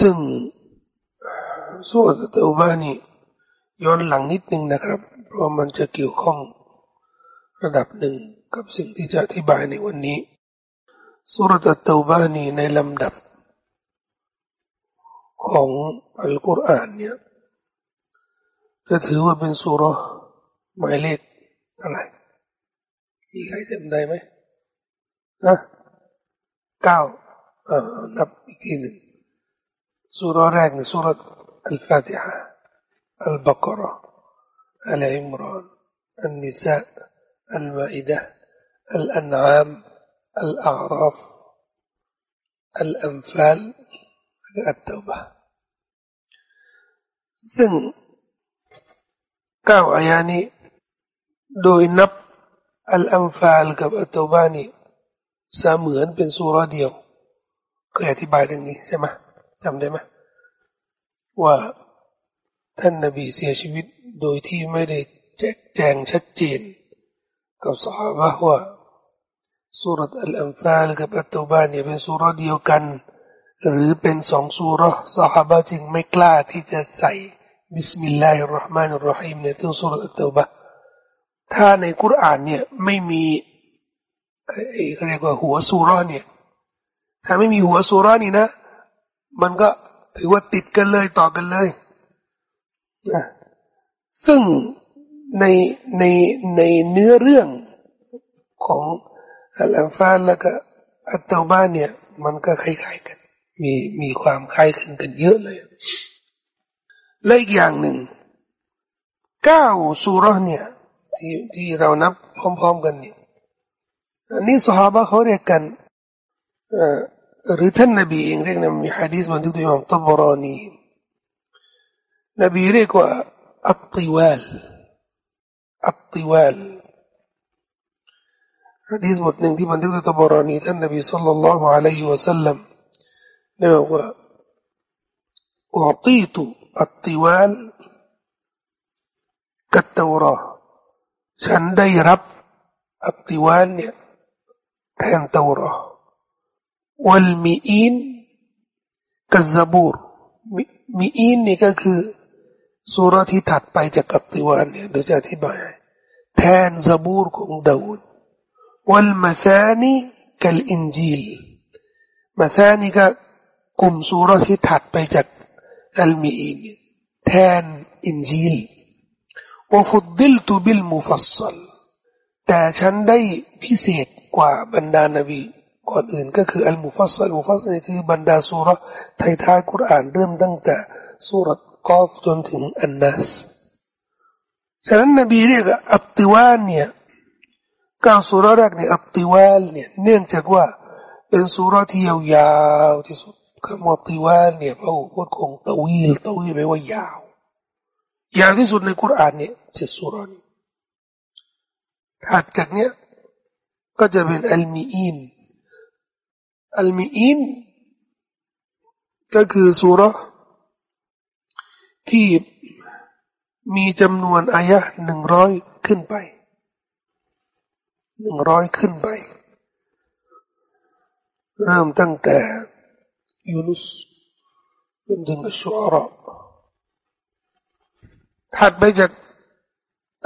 ซึ่งสุรอัตตาบะนี่ย้อนหลังนิดนึงนะครับ เพราะมันจะเกี่ยวข้องระดับหนึ่งกับสิ่งที่จะอธิบายในวันนี้สุรอัตตาบะนี่ในลำดับ ของอัลกุรอานเนี่ยจะถือว่าเป็นสุรหมายเลขเท่าไหร่มีใครจำได้ไหมฮะเก้าเอ่อนับอีกทีหนึ่ง สุรแรกในสุรอัลฟาติฮะอัลบากรอัลอิมรานอันนิสาอัลมาอิดะอัลอันอามอัลอาราฟอัลอัมฟาลอัตตบะซึ่งเก้าอายานี้โดยนับอัลอัมฟาลกับอัตตบานี่เสมือนเป็นสุรเดียวเคยอธิบายเรื่องนี้ใช่ไหม จำได้ไหมว่าท่านนบีเสียชีวิตโดยที่ไม่ได้แจกแจงชัดเจน กับสหายว่าสุรอัลอัมฟาลกับอัตตบานี่เป็นสุรเดียวกัน หรือเป็นสองสุรสหายจึงไม่กล้าที่จะใส่บิสมิลลาฮิรราะห์มานุรราะฮีมในตัวสุรอัตตบาถ้าในคุรานเนี่ยไม่มีเขาเรียกว่าหัวสุรเนี่ยถ้าไม่มีหัวสุรานี่นะ มันก็ถือว่าติดกันเลยต่อกันเลยนะซึ่งในในในเนื้อเรื่องของอัลอัมฟาลแล้วก็อัตตาบ้านเนี่ย มันก็คล้ายๆกัน มีมีความคล้ายคลึงกันเยอะเลยและอีกอย่างหนึ่งเก้าสุรเนี่ยที่ที่เรานับพร้อม ๆ กันเนี่ยอันนี้สหายเขาเรียกกัน หรือท่านนบีเองเรียกนะมีฮะดีษบันทึกโดยอิหม่ามตับรานีนบีเรียกว่าอัตติวาลอัตติวาลฮะดีษบทหนึ่งที่บันทึกโดยตับรานีท่านนบีสัลลัลลอฮุอะลัยฮิวะสัลลัมได้บอกว่าอัติตุอัตติวาลกัตตอรอฉันได้รับอัตติวาลเนี่ยแทนตอรอ วัลมีอินกับซาบูรมีอินนี่ก็คือสุรที่ถัดไปจากกัตติวานเนี่ยเดี๋ยวจะอธิบายแทนซาบูรของดาวุดวัลมาซานีกัลอินจีลมาซานีก็กลุ่มสุรที่ถัดไปจากอัลมีอินแทนอินจีลว่าฟุดดิลตุบิลมุฟัสลแต่ฉันได้พิเศษกว่าบรรดานบี ก่อนอื่นก็คืออัลมุฟัสซัลมุฟัสซัลคือบรรดาสุรท้ายท้ายกุรอานเริ่มตั้งแต่สุรกอฟจนถึงอันนัสฉะนั้นนบีเรียกอัตติวานเนี่ยก้าสุรแรกเนี่ยอัตติวานเนี่ยเนื่องจากว่าเป็นสุรที่ยาวๆที่สุดคำว่าติวานเนี่ยพระอุปคงตวีลตวีลแปลว่ายาว ยาวที่สุดในกุรานเนี่ยเจ็ดสุรนี้ถัดจากเนี้ยก็จะเป็นอัลมีอิน อัลมีอินก็คือสุรที่มีจำนวนอายะหนึ่งร้อยขึ้นไปหนึ่งร้อยขึ้นไป เริ่มตั้งแต่ยูนุสจนถึงชุอาระถัดไปจาก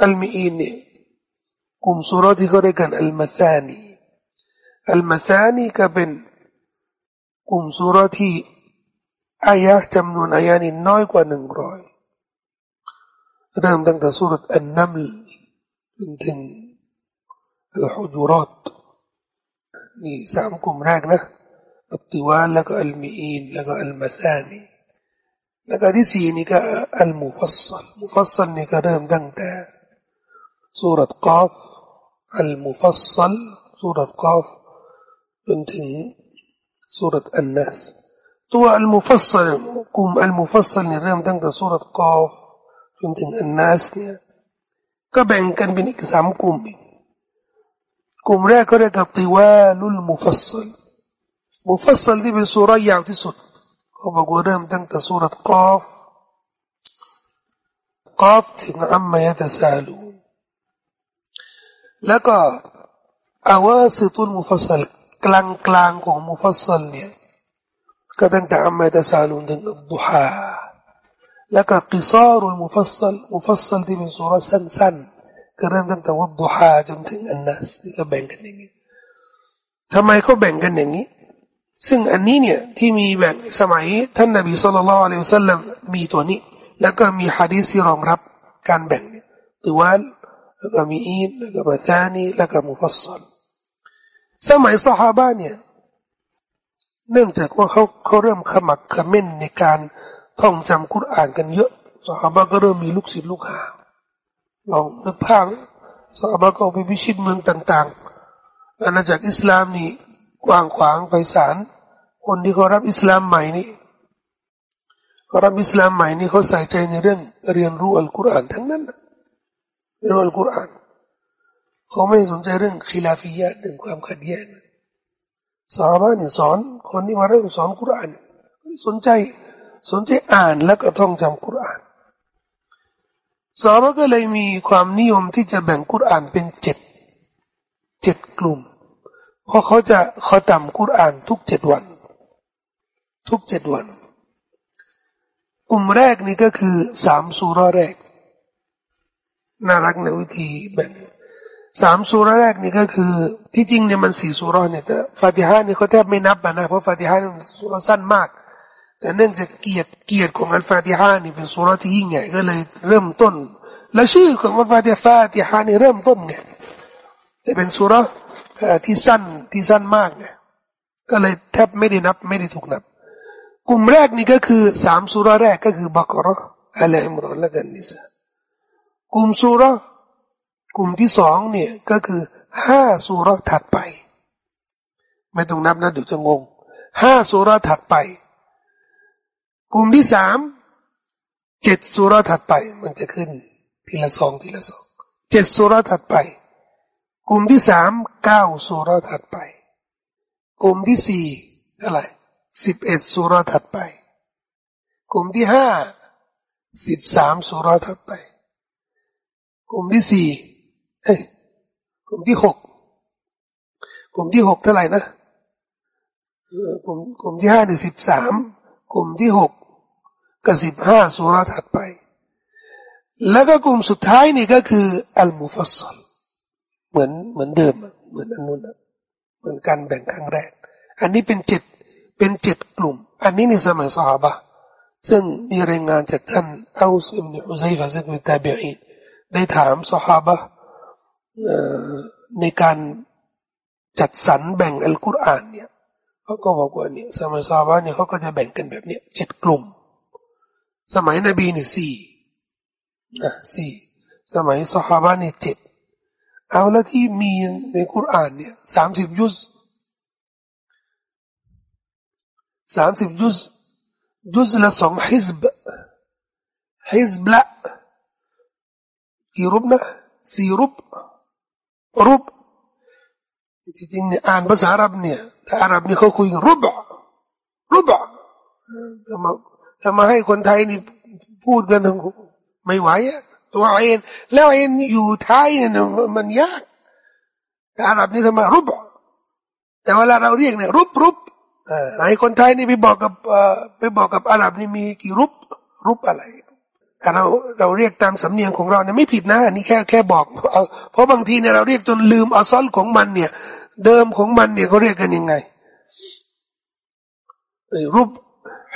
อัลมีอินเนี่ยกลุ่มสุรที่เขาเรียกกันอัลมาซานีอัลมาซานีก็เป็น กลุ่มสุรที่อายะจำนวนอายะนี้น้อยกว่าหนึ่งร้อยเริ่มตั้งแต่สุรอันนัมลจนถึงอัลฮุจุรัตนี่สามกลุ่มแรกนะอัตติวาลแล้วก็อัลมีอินแล้วก็อัลมาซานีแล้วก็ที่สี่นี่ก็المفصل مفصل นี่ก็เริ่มตั้งแต่สูเราะฮฺกอฟ المفصل สูเราะฮฺกอฟจนถึง สูเราะฮฺอันนาสตัว المفصل กลุ่ม المفصل เนี่ยเริ่มตั้งแต่สูเราะฮฺกอฟจนถึงอันนาสเนี่ยก็แบ่งกันเป็นอีกสามกลุ่มกลุ่มแรกก็เรียกว่าطوال المفصل مفصل ที่เป็นสูเราะฮฺยาวที่สุดเขาบอกว่าเริ่มตั้งแต่สุรษกอฟกอฟถึงอัมมายะตะซาลูแล้วก็อาวาสิตุลมุฟัสล กลางกลางของมุฟัสลเนี่ยก็ตั้งแต่อัมมายะตะซาลูถึงดุฮาแล้วก็กิซารุลมุฟัสลมุฟัสลที่เป็นสุรสั้นๆก็เริ่มตั้งแต่วัดดุฮาจนถึงอันนัสนี่ก็แบ่งกันอย่างนี้ทำไมเขาแบ่งกันอย่างนี้ ซึ่งอันนี้เนี่ยที่มีแบ่งสมัยท่านนบีสุลต่านละอัลลอฮฺสัลลัมมีตัวนี้ แล้วก็มีฮะดีษที่รองรับการแบ่งเนี่ยตัววันแล้วก็มีอีนแล้วก็มาซานีแล้วก็มุฟัสล สมัยสหายเนี่ย เนื่องจากว่าเขาเขาเริ่มขมักขม้นในการท่องจำคุรานกันเยอะสหายก็เริ่มมีลูกศิษย์ลูกหาลองนึกภาพสหายก็ไปพิชิตเมืองต่าง ๆ อาณาจักรอิสลามนี่กว้างขวางไพศาลคนที่เขารับอิสลามใหม่นี่เขารับอิสลามใหม่นี่เขาใส่ใจในเรื่องเรียนรู้อัลกุรอานทั้งนั้นเรียนรู้อัลกุรอาน เขาไม่สนใจเรื่องขีลาฟิยะเรื่องความขัดแย้งสาบานี่สอน คนที่มาเริ่มสอนกุรอานสนใจสนใจอ่านแล้วก็ท่องจำกุรอานสาบาก็เลยมีความนิยมที่จะแบ่งกุรอานเป็นเจ็ดเจ็ดกลุ่ม เพราะเขาจะเขาจำกุรอานทุกเจ็ดวัน ทุกเจ็ดวัน กลุ่มแรกนี่ก็คือสามสุราแรก น่ารักในวิธีแบ่ง สามสุราแรกนี่ก็คือ ที่จริงเนี่ยมันสี่สุราเนี่ยแต่ฟาติฮานี่เขาแทบไม่นับนะเพราะฟาติฮานี่สุราสั้นมาก แต่เนื่องจากเกียรติเกียรติของอัลฟาติฮานี่เป็นสุราที่ยิ่งใหญ่ก็เลยเริ่มต้น และชื่อของอัลฟาติฟาติฮานี่เริ่มต้นไงแต่เป็นสุราที่สั้นที่สั้นมากไงก็เลยแทบไม่ได้นับไม่ได้ถูกนับ กลุ่มแรกนี่ก็คือสามสุราแรกก็คือบักรออัลอิมรอนและกันนิสากลุ่มสุร กลุ่มที่สองเนี่ยก็คือห้าสุรถัดไป ไม่ต้องนับนะเดี๋ยวจะงงห้าสุรถัดไป กลุ่มที่สามเจ็ดสุรถัดไป มันจะขึ้น ทีละสองทีละสองเจ็ดสุรถัดไป กลุ่มที่สามเก้าสุรถัดไป กลุ่มที่สี่เท่าไหร่สิบเอ็ดสุรถัดไป กลุ่มที่ห้าสิบสามสุรถัดไป กลุ่มที่สี่ เอ้ยกลุ่มที่หกกลุ่มที่หกเท่าไหร่นะกลุ่มกลุ่มที่ห้าเนี่ยสิบสามกลุ่มที่หกกับสิบห้าสุราถัดไป แล้วก็กลุ่มสุดท้ายนี่ก็คืออัลมุฟัสซลเหมือนเหมือนเดิมเหมือนอันนู้นเหมือนการแบ่งครั้งแรก อันนี้เป็นเจ็ดเป็นเจ็ดกลุ่ม อันนี้ในสมัยสหบะซึ่งมีรายงานจากท่านอัลซุบเนอุซัยฟะซึ่งเป็นตาบีอินได้ถามสหบะ ในการจัดสรรแบ่งอัลกุรอานเนี่ยเขาก็บอกว่าเนี่ยสมัยซาบะเนี่ยเขาก็จะแบ่งกันแบบเนี้ยเจ็ดกลุ่ม สมัยนบีเนี่ยสี่อะสี่สมัยสฮาบะเนี่ยเจ็ดเอาแล้วที่มีในกุรอานเนี่ยสามสิบยุสสามสิบยุสยุสละสองฮิซบฮิซบละกี่รูปนะสี่รูป รูปจริงๆเนี่ยอ่านภาษาอาหรับเนี่ยถ้าอาหรับนี่เขาคุยกันรูปรูปถ้ามาถ้ามาให้คนไทยนี่พูดกันไม่ไหวอะตัวเองแล้วเองอยู่ไทยเนี่ยมันยากแต่อาหรับนี่ทำไมรูปแต่เวลาเราเรียกเนี่ยรูปรูปไหนคนไทยนี่ไปบอกกับไปบอกกับอาหรับนี่มีกี่รูปรูปอะไร เราเราเรียกตามสำเนียงของเราเนี่ยไม่ผิดนะอันนี้แค่แค่บอกเพราะบางทีเนี่ยเราเรียกจนลืมอัซอลของมันเนี่ย เดิมของมันเนี่ยเขาเรียกกันยังไงรูป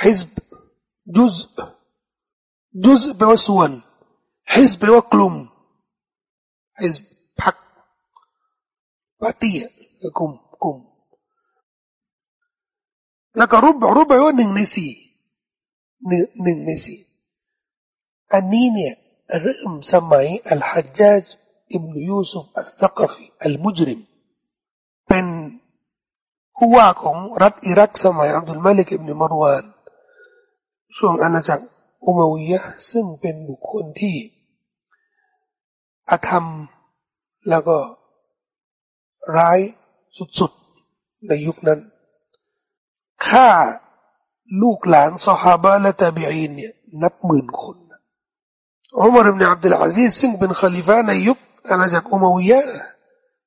ฮิสบจุซจุซแปลว่าส่วนฮิสแปลว่ากลุ่มฮิสพักปาร์ตี้กลุ่มกลุ่มแล้วก็รูปรูปแปลว่าหนึ่งในสี่หนึ่งหนึ่งในสี่ อันนี้เนี่ยเริ่มสมัยอัลฮัจญาจอิบนยูซุฟอัลตะกฟีอัลมุจริมเป็นผู้ว่าของรัฐอิรักสมัยอับดุลมาลิกอิบนุมารวานช่วงอาณาจักรอุมาวิยะซึ่งเป็นบุคคลที่อาธรรมแล้วก็ร้ายสุดๆ ในยุคนั้นฆ่าลูกหลานสฮาบะและตาบีอินเนี่ยนับหมื่นคน อุมารอินอับดุลอาซิซซึ่งเป็นขลิฟะในยุคอาณาจักรอุมาวิยะ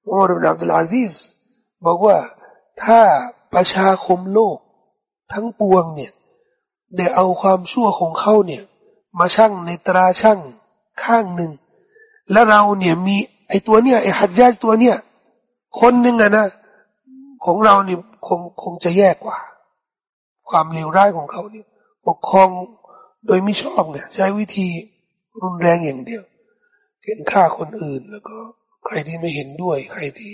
อุมารอินอับดุลอาซิซบอกว่าถ้าประชาคมโลก ทั้งปวงเนี่ยได้เอาความชั่วของเขาเนี่ย มาชั่งในตราชั่งข้างหนึ่ง แล้วเราเนี่ยมีไอตัวเนี่ยไอหัดยาตัวเนี่ย คนหนึ่งอะนะ ของเราเนี่ยคงคงจะแย่กว่า ความเลวร้ายของเขาเนี่ย ปกครองโดยไม่ชอบไงใช้วิธี รุนแรงอย่างเดียวเห็นฆ่าคนอื่นแล้วก็ ใครที่ไม่เห็นด้วย ใครที่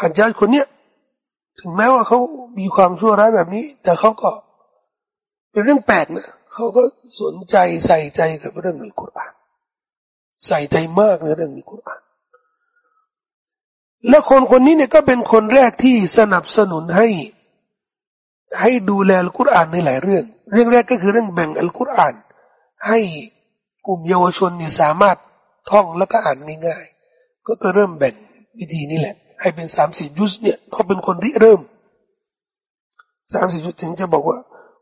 หัดยาคนเนี้ยถึงแม้ว่าเขามีความชั่วร้ายแบบนี้ แต่เขาก็ เป็นเรื่องแปลกนะเขาก็สนใจใส่ใจกับเรื่องอัลกุรอานใส่ใจมากในเรื่องอัลกุรอานและคนคนนี้เนี่ยก็เป็นคนแรกที่สนับสนุนให้ ให้ดูแลอัลกุรอานในหลายเรื่อง เรื่องแรกก็คือเรื่องแบ่งอัลกุรอาน ให้กลุ่มเยาวชนเนี่ยสามารถท่องแล้วก็อ่านง่ายๆ ก็ก็เริ่มแบ่งวิธีนี้แหละ ให้เป็นสามสิบยุสเนี่ยเขาเป็นคนริเริ่มสามสิบยุสถึงจะบอกว่า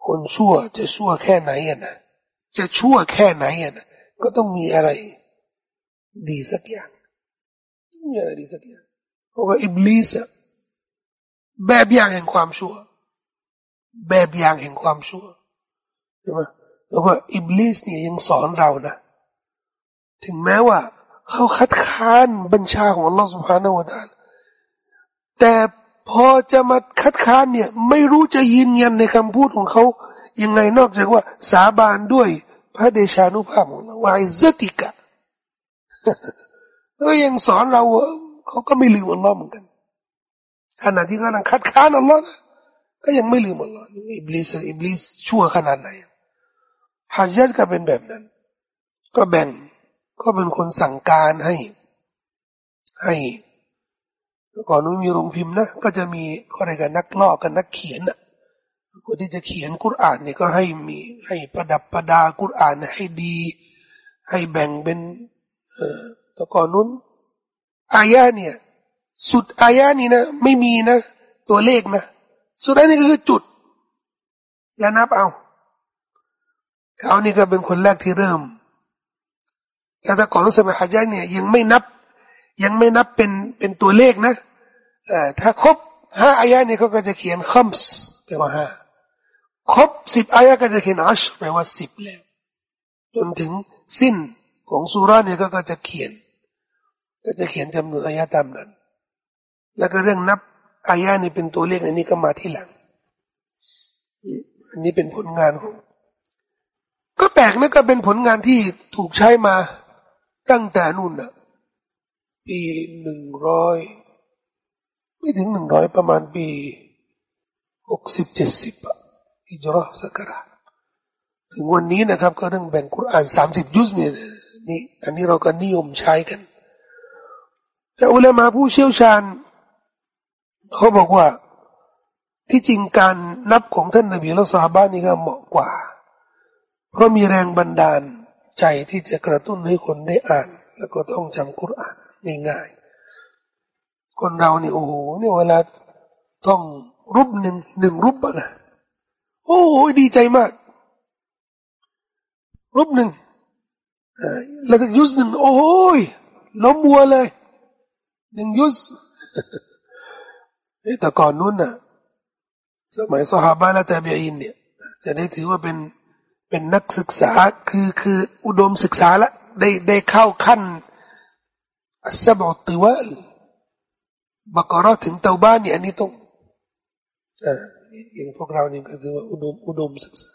คนชั่วจะชั่วแค่ไหนอะนะจะชั่วแค่ไหนอะนะก็ต้องมีอะไร ดีสักอย่างมีอะไรดีสักอย่างเพราะว่าอิบลิสแบบอย่างแห่งความชั่ว แบบอย่างแห่งความชั่วใช่ไหม แล้วก็อิบลิสเนี่ยยังสอนเรานะ ถึงแม้ว่า เขาคัดค้านบัญชาของอัลลอฮฺสุบฮานาวะตาลแต่พอจะมาคัดค้านเนี่ย ไม่รู้จะยืนยันในคำพูดของเขายังไงนอกจากว่าสาบานด้วย พระเดชานุภาพของเราวายซติกะก็ยังสอนเราเขาก็ไม่ลืมอัลลอฮ์เหมือนกันขณะที่กำลังคัดค้านอัลลอฮ์ก็ยังไม่ลืมอัลลอฮ์อิบลิสอิบลิสชั่วขนาดไหน ฮัจญ์ก็เป็นแบบนั้น ก็แบ่งก็เป็นคนสั่งการให้ ให้ก่อนนู้นมีโรงพิมพ์นะก็จะมีอะไรกันนักลอกกันนักเขียนอะคนที่จะเขียนกุรอานเนี่ยก็ให้มีให้ประดับประดากุรอานให้ดี ให้แบ่งเป็น เอ่อแต่ก่อนนู้นอายะเนี่ย สุดอายะนี่นะไม่มีนะ ตัวเลขนะสุดท้ายนี่ก็คือจุด แล้วนับเอา เขานี่ก็เป็นคนแรกที่เริ่มแต่ก่อนสมัยฮัจญ์เนี่ยยังไม่นับ ยังไม่นับเป็นเป็นตัวเลขนะถ้าครบห้าอายะเนี่เขาก็จะเขียนคัมส์แปลว่าห้าครบสิบอายะก็จะเขียนอัชแปลว่าสิบแล้วจนถึงสิ้นของสุราเนี่ยก็จะเขียน ก็จะเขียนจำนวนอายะตามนั้น แล้วก็เรื่องนับอายะนี่เป็นตัวเลขในนี้ก็มาที่หลังอันนี้เป็นผลงานของ ก็แปลกนะก็เป็นผลงานที่ถูกใช้มาตั้งแต่นู่นนะปีหนึ่งร้อยไม่ถึงหนึ่งร้อยประมาณปีหกสิบเจ็ดสิบอะอิจรอสักการะถึงวันนี้นะครับ ก็เรื่องแบ่งคุรานสามสิบยุสเนี่ยนี่อันนี้เราก็นิยมใช้กัน แต่อุลามาผู้เชี่ยวชาญ เขาบอกว่าที่จริงการนับของท่านนบีและสาบ้านนี่ก็เหมาะกว่า เพราะมีแรงบันดาลใจที่จะกระตุ้นให้คนได้อ่าน แล้วก็ต้องจำคุรานง่ายคนเราเนี่ยโอ้โหเนี่ยเวลาท่องรูปหนึ่งหนึ่งรูปอะนะโอ้โหดีใจมาก รูปหนึ่งแล้วก็ยุสหนึ่งโอ้ยล้มวัวเลยหนึ่งยุสแต่ก่อนนู้นน่ะ สมัยสหบาและแต่เบียอินเนี่ย จะได้ถือว่าเป็น เป็นนักศึกษาคือคืออุดมศึกษาละได้ได้เข้าขั้นอัสบอติวลบักรอถึงเตาบ้านเนี่ยอันนี้ต้องอ่าอย่างพวกเรานี่ก็คือว่าอุดมอุดมศึกษา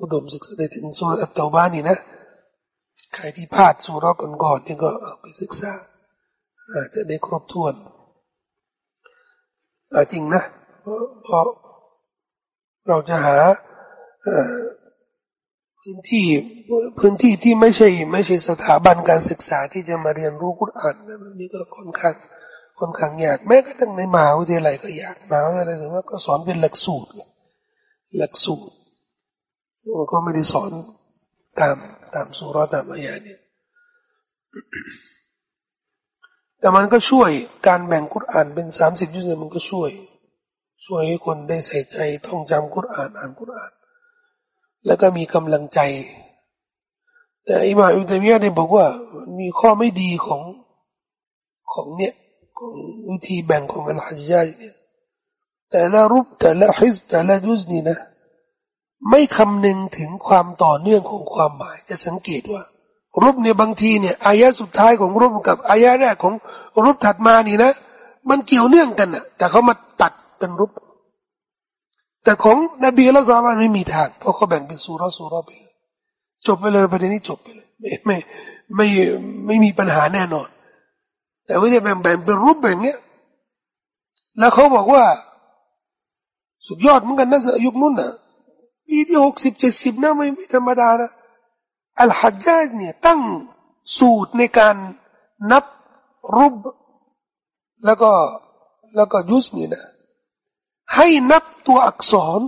อุดมศึกษาได้ถึงสุรเตาบ้านนี่นะใครที่พลาดสุรก่อนก่อนนี่ก็ไปศึกษาอาจจะได้ครบถ้วนจริงนะเพราะเราจะหา พื้นที่พื้นที่ที่ไม่ใช่ ไม่ใช่สถาบันการศึกษาที่จะมาเรียนรู้กุรอานแบบนี้ก็ค่อนข้างค่อนข้างยากแม้กระทั่งในมหาวิทยาลัยก็ยากมหาวิทยาลัยส่วนมาก็สอนเป็นหลักสูตรหลักสูตรก็ไม่ได้สอนตามตามสุรตามอายาเนี่ยแต่มันก็ช่วยการแบ่งกุรอานเป็นสามสิบยุคมันก็ช่วย ช่วยให้คนได้ใส่ใจท่องจำกุรอานอ่านกุรอาน แล้วก็มีกำลังใจ แต่อิมาอุตมียะได้บอกว่า มีข้อไม่ดีของของเนี่ยของวิธีแบ่งของอัลฮัจญาเนี่ยแต่ละรูปแต่ละฮิสแต่ละยุสนี่นะ ไม่คำนึงถึงความต่อเนื่องของความหมาย จะสังเกตว่า รูปเนี่ยบางทีเนี่ยอายะสุดท้ายของรูปกับอายะแรกของรูปถัดมานี่นะ มันเกี่ยวเนื่องกันนะแต่เขามาตัดเป็นรูป แต่ของนบีละซาบานไม่มีทางเพราะเขาแบ่งเป็นสุรสุรไปเลยจบไปเลยประเด็นนี้จบไปเลย ไม่ไม่ไม่ไม่มีปัญหาแน่นอน แต่ว่าเนี่ยแบ่งแบ่งเป็นรูปแบบเนี้ยแล้วเขาบอกว่า สุดยอดเหมือนกันนะสยุคนู้นนะปีที่หกสิบเจ็ดสิบนะไม่ไม่ธรรมดานะอัลฮัจญาเนี่ยตั้งสูตรในการนับรูปแล้วก็แล้วก็ยุสเนี่ยนะให้นับ ตัวอักษร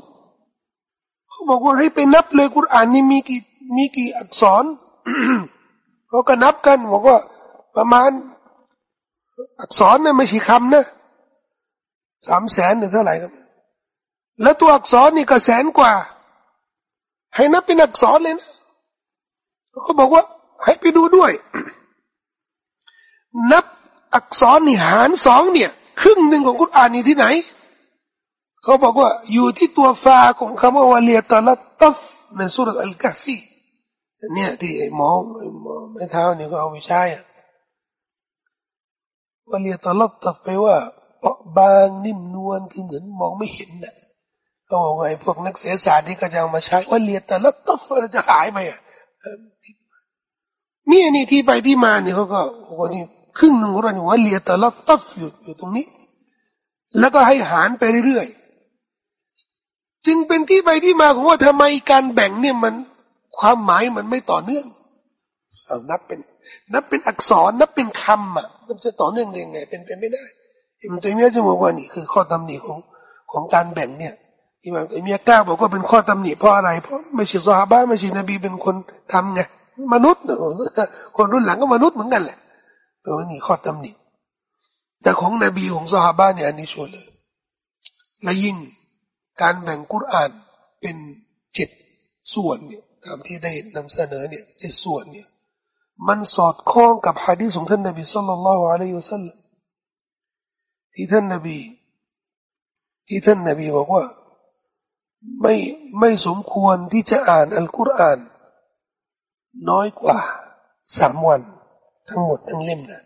เขาบอกว่าให้ไปนับเลยกุรอานนี่มีกี่มีกี่อักษรเขาก็นับกันบอกว่าประมาณ อักษรเนี่ยไม่ใช่คำนะสามแสนหรือเท่าไหร่ครับ แล้วตัวอักษรนี่ก็แสนกว่า ให้นับเป็นอักษรเลยนะเขาบอกว่า ให้ไปดูด้วย นับอักษรนี่หารสองเนี่ย ครึ่งหนึ่งของกุรอานอยู่ที่ไหน เขาบอกว่าอยู่ที่ตัวฟาของคำว่าวาเลียตลัตตฟในสุรอัลกัฟฟีเนี่ยที่หมอหมอไม่เท้าเนี่ยก็เอาไปใช้อะวาเลียตลัตตฟไปว่าเปาะบางนิ่มนวลคือเหมือนมองไม่เห็นน่ะเขาบอกว่าไอ้พวกนักเสียศาสตร์ที่ก็จะเอามาใช้วาเลียตลัตตฟจะหายไปอะนี่นี่ที่ไปที่มาเนี่ยเขาก็บอกนี่ครึ่งหนึ่งของเราเนี่ยว่าเลียต่ละตัฟอยู่อยู่ตรงนี้ แล้วก็ให้หารไปเรื่อยๆ จึงเป็นที่ไปที่มาของว่าทำไมการแบ่งเนี่ยมันความหมายมันไม่ต่อเนื่องเอานับเป็น นับเป็นอักษรนับเป็นคำอะ มันจะต่อเนื่องยังไง เป็นไปไม่ได้อิมตัยมียะจะบอกว่านี่คือ ข้อตำหนิของของการแบ่งเนี่ยอิมตัยมียะกล้าบอกว่าเป็นข้อตำหนิเพราะอะไรเพราะไม่ใช่ซฮาบะไม่ใช่นบีเป็นคนทำไงมนุษย์คนรุ่นหลังก็มนุษย์เหมือนกันแหละแต่ว่านี่ข้อตำหนิแต่ของนบีของซฮาบะเนี่ยอันนี้ชัวร์เลยและยิ่ง การแบ่งกุรอานเป็นเจ็ดส่วนเนี่ยตามที่ได้นำเสนอเนี่ยเจ็ดส่วนเนี่ยมันสอดคล้องกับฮะดีษของท่านนบีสุลต่านละฮ์อะลัยฮิวสัลลัมที่ท่านนบี ที่ท่านนบีบอกว่า ไม่ไม่สมควรที่จะอ่านอัลกุรอาน น้อยกว่าสามวัน ทั้งหมดทั้งเล่มนะ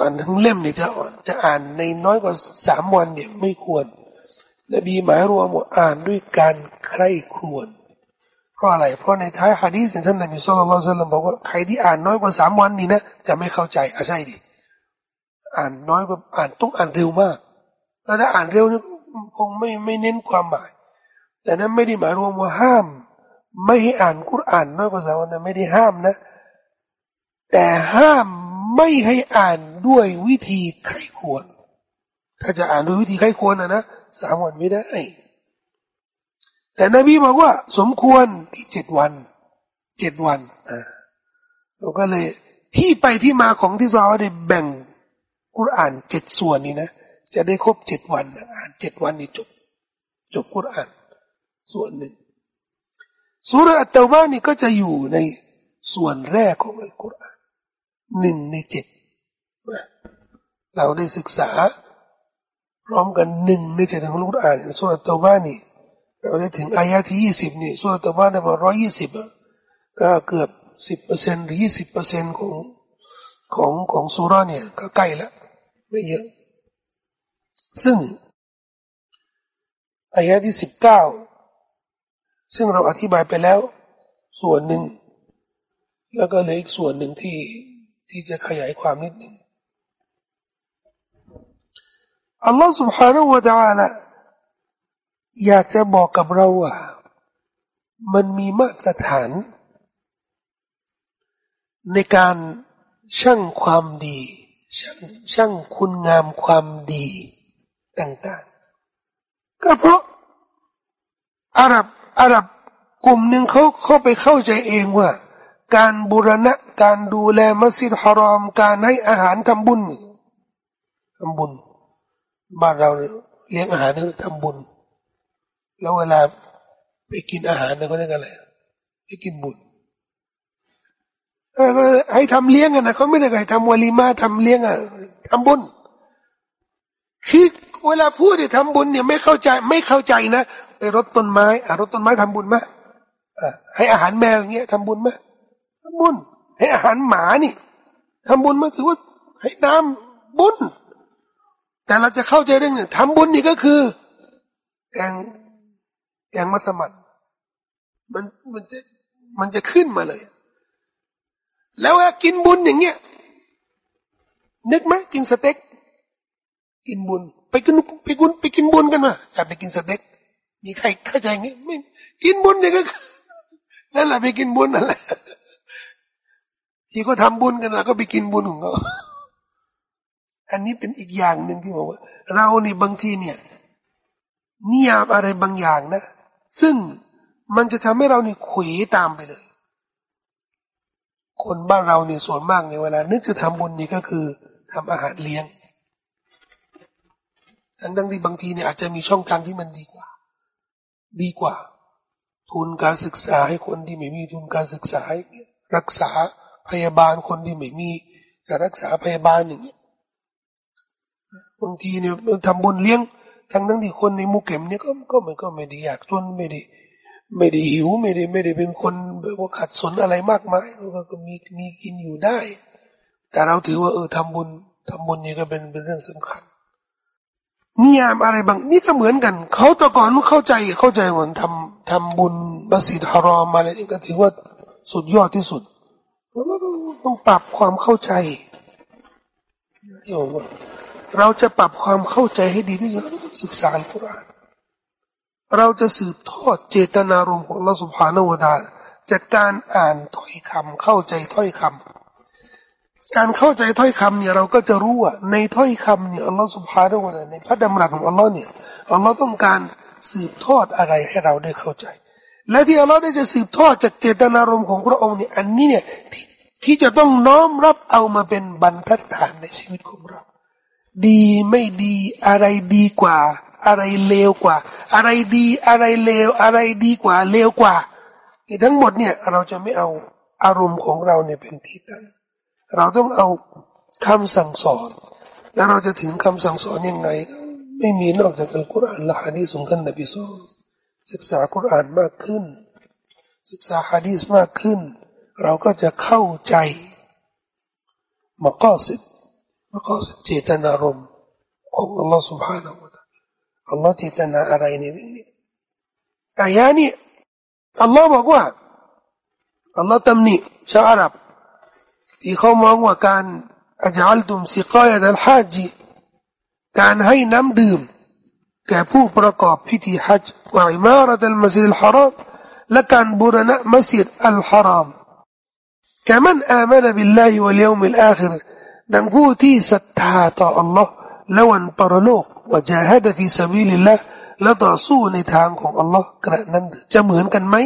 อ่านทั้งเล่มเนี่ยจะอ่านจะอ่านในน้อยกว่าสามวันเนี่ยไม่ควร นบีหมายรวมว่าอ่านด้วยการใคร่ครวญเพราะอะไร เพราะในท้ายฮะดีษท่านนบีสุลต่านบอกว่าใครที่อ่านน้อยกว่าสามวันนี่นะจะไม่เข้าใจอะใช่ดิอ่านน้อยกว่าอ่านต้องอ่านเร็วมากแล้วถ้าอ่านเร็วนี่คงไม่ไม่เน้นความหมาย แต่นั้นไม่ได้หมายรวมว่าห้าม ไม่ให้อ่านกุรอานน้อยกว่าสามวันนะไม่ได้ห้ามนะ แต่ห้ามไม่ให้อ่านด้วยวิธีใครควร ถ้าจะอ่านด้วยวิธีใครควรนะนะสามวันไม่ได้ แต่นบีบอกว่า สมควรที่เจ็ดวันเจ็ดวันอ่าเราก็เลยที่ไปที่มาของที่ซอได้แบ่งกุรอ่านเจ็ดส่วนนี้นะจะได้ครบเจ็ดวันอ่านเจ็ดวันนี่จบจบกุรอ่าน ส่วนหนึ่งสุรอัตตาบานี่ก็จะอยู่ในส่วนแรกของอัลกุรอานหนึ่งในเจ็ดเราได้ศึกษา ร้อมกันหนึ่งในเจ็ดของอัลกุรอานสุรตตาบานี่เราได้ถึงอายะที่ยี่สิบนี่สุรตตาบานี่มาร้อยยี่สิบก็เกือบสิบเปอร์เซ็นต์หรือยี่สิบเปอร์เซ็นต์ของของของสุราเนี่ยก็ใกล้ละไม่เยอะ ซึ่งอายะที่สิบเก้าซึ่งเราอธิบายไปแล้ว ส่วนหนึ่ง แล้วก็เหลืออีกส่วนหนึ่งที่ที่จะขยายความนิดหนึ่ง อัลลอฮ์ سبحانه และ تعالى อยากจะบอกกับเราว่ามันมีมาตรฐาน ในการชั่งความดี ช่างช่างคุณงามความดีต่างๆ ก็เพราะอาหรับอาหรับกลุ่มหนึ่งเขาเข้าไปเข้าใจเองว่า การบูรณะการดูแลมัสยิดฮารอม การให้อาหารทำบุญทำบุญ บ้านเราเลี้ยงอาหารนั่นทำบุญ แล้วเวลาไปกินอาหารเนั่นก็เรียกอะไรไปกินบุญให้ทำเลี้ยงกันนะเขาไม่ได้ให้ทำวลีมาทำเลี้ยงอะทำบุญคือเวลาพูดเนี่ยทำบุญเนี่ยไม่เข้าใจไม่เข้าใจนะไปรดต้นไม้อะรดต้นไม้ทำบุญไหมให้อาหารแมวอย่างเงี้ยทำบุญไหมทำบุญ ให้อาหารหมานี่ทำบุญมาถือว่าให้น้ำบุญ แต่เราจะเข้าใจเรื่องเนี่ยทำบุญนี่ก็คือแกงแกงมัสมั่นมันมันจะมันจะขึ้นมาเลย แล้วว่ากินบุญอย่างเงี้ยนึกไหมกินสเต็ก กินบุญ ไปกินไปกินไปกินบุญกันมาอยากไปกินสเต็ก มีใครเข้าใจงี้ไม่กินบุญเนี่ยก็นั่นแหละไปกินบุญนั่นแหละที่เขาทาบุญกันแล้วก็ไปกินบุญของเขา อันนี้เป็นอีกอย่างหนึ่งที่บอกว่า เรานี่บางทีเนี่ย นิยามอะไรบางอย่างนะ ซึ่งมันจะทำให้เราเนี่ยขุยตามไปเลย คนบ้านเราเนี่ยส่วนมากในเวลา นึกจะทำบุญนี่ก็คือทำอาหารเลี้ยง ทั้งทั้งที่บางทีเนี่ยอาจจะมีช่องทางที่มันดีกว่า ดีกว่า ทุนการศึกษาให้คนที่ไม่มีทุนการศึกษารักษาพยาบาลคนที่ไม่มีการรักษาพยาบาลอย่างเงี้ย บางทีเนี่ยทำบุญเลี้ยงทั้งทั้งที่คนในมุกเข็มเนี่ยก็ก็มันก็ไม่ได้อยากจนไม่ได้ไม่ได้หิวไม่ได้ไม่ได้เป็นคนแบบว่าขัดสนอะไรมากมายก็มีมีกินอยู่ได้ แต่เราถือว่าเออทำบุญทำบุญนี่ก็เป็นเป็นเรื่องสำคัญนิยามอะไรบางนี่ก็เหมือนกันเขาตะก่อนเข้าใจเข้าใจว่าทำทำบุญมัสยิดฮารอมอะไรนี่ก็ถือว่าสุดยอดที่สุดเราต้องปรับความเข้าใจที่ผมว่า เราจะปรับความเข้าใจให้ดีที่สุดศึกษาอัลกุรอานเราจะสืบทอดเจตนารมณ์ของเราสุภาโนวดาจากการอ่านถ้อยคำเข้าใจถ้อยคำการเข้าใจถ้อยคำเนี่ยเราก็จะรู้ว่าในถ้อยคำเนี่ยอัลลอฮฺสุภาโนวดาในพระดำรัสของอัลลอฮ์เนี่ยอัลลอฮ์ต้องการสืบทอดอะไรให้เราได้เข้าใจ และที่อัลลอฮ์ได้จะสืบทอดจากเจตนารมณ์ของพระองค์เนี่ยอันนี้เนี่ยที่ที่จะต้องน้อมรับเอามาเป็นบรรทัดฐานในชีวิตของเรา ดีไม่ดีอะไรดีกว่า อะไรเลวกว่า อะไรดีอะไรเลวอะไรดีกว่าเลวกว่าทั้งหมดเนี่ย เราจะไม่เอาอารมณ์ของเราเนี่ยเป็นที่ตั้งเราต้องเอาคำสั่งสอน แล้วเราจะถึงคำสั่งสอนยังไง ไม่มีนอกจากอัลกุรอานและฮะดีษของท่านนบีสุลศึกษากุรอานมากขึ้น ศึกษาฮะดีษมากขึ้น เราก็จะเข้าใจมากอสิด มากอสิดเจตนารมณ์ของอัลลอฮ์ سبحانه และอัลลอฮ์เจตนาอะไรในเรื่องนี้อายะนี้อัลลอฮ์บอกว่าอัลลอฮ์ตำหนิชาวอาหรับที่เขามองว่าการอาจารย์ตุมสิกายดัลฮัจการให้น้ำดื่มแก่ผู้ประกอบพิธีฮัจว่าอิมาระดัลมัสยิดฮารามและการบูรณะมัสยิดอัลฮาราม كمن آمن بالله واليوم الآخر ดังผู้ที่ศรัทธาต่อ Allah และวันปรโลกว่าจาฮัดฟีสบีลิลละแล้วต่อสู้ในทางของอัลลอฮ์กระนั้นจะเหมือนกันไหม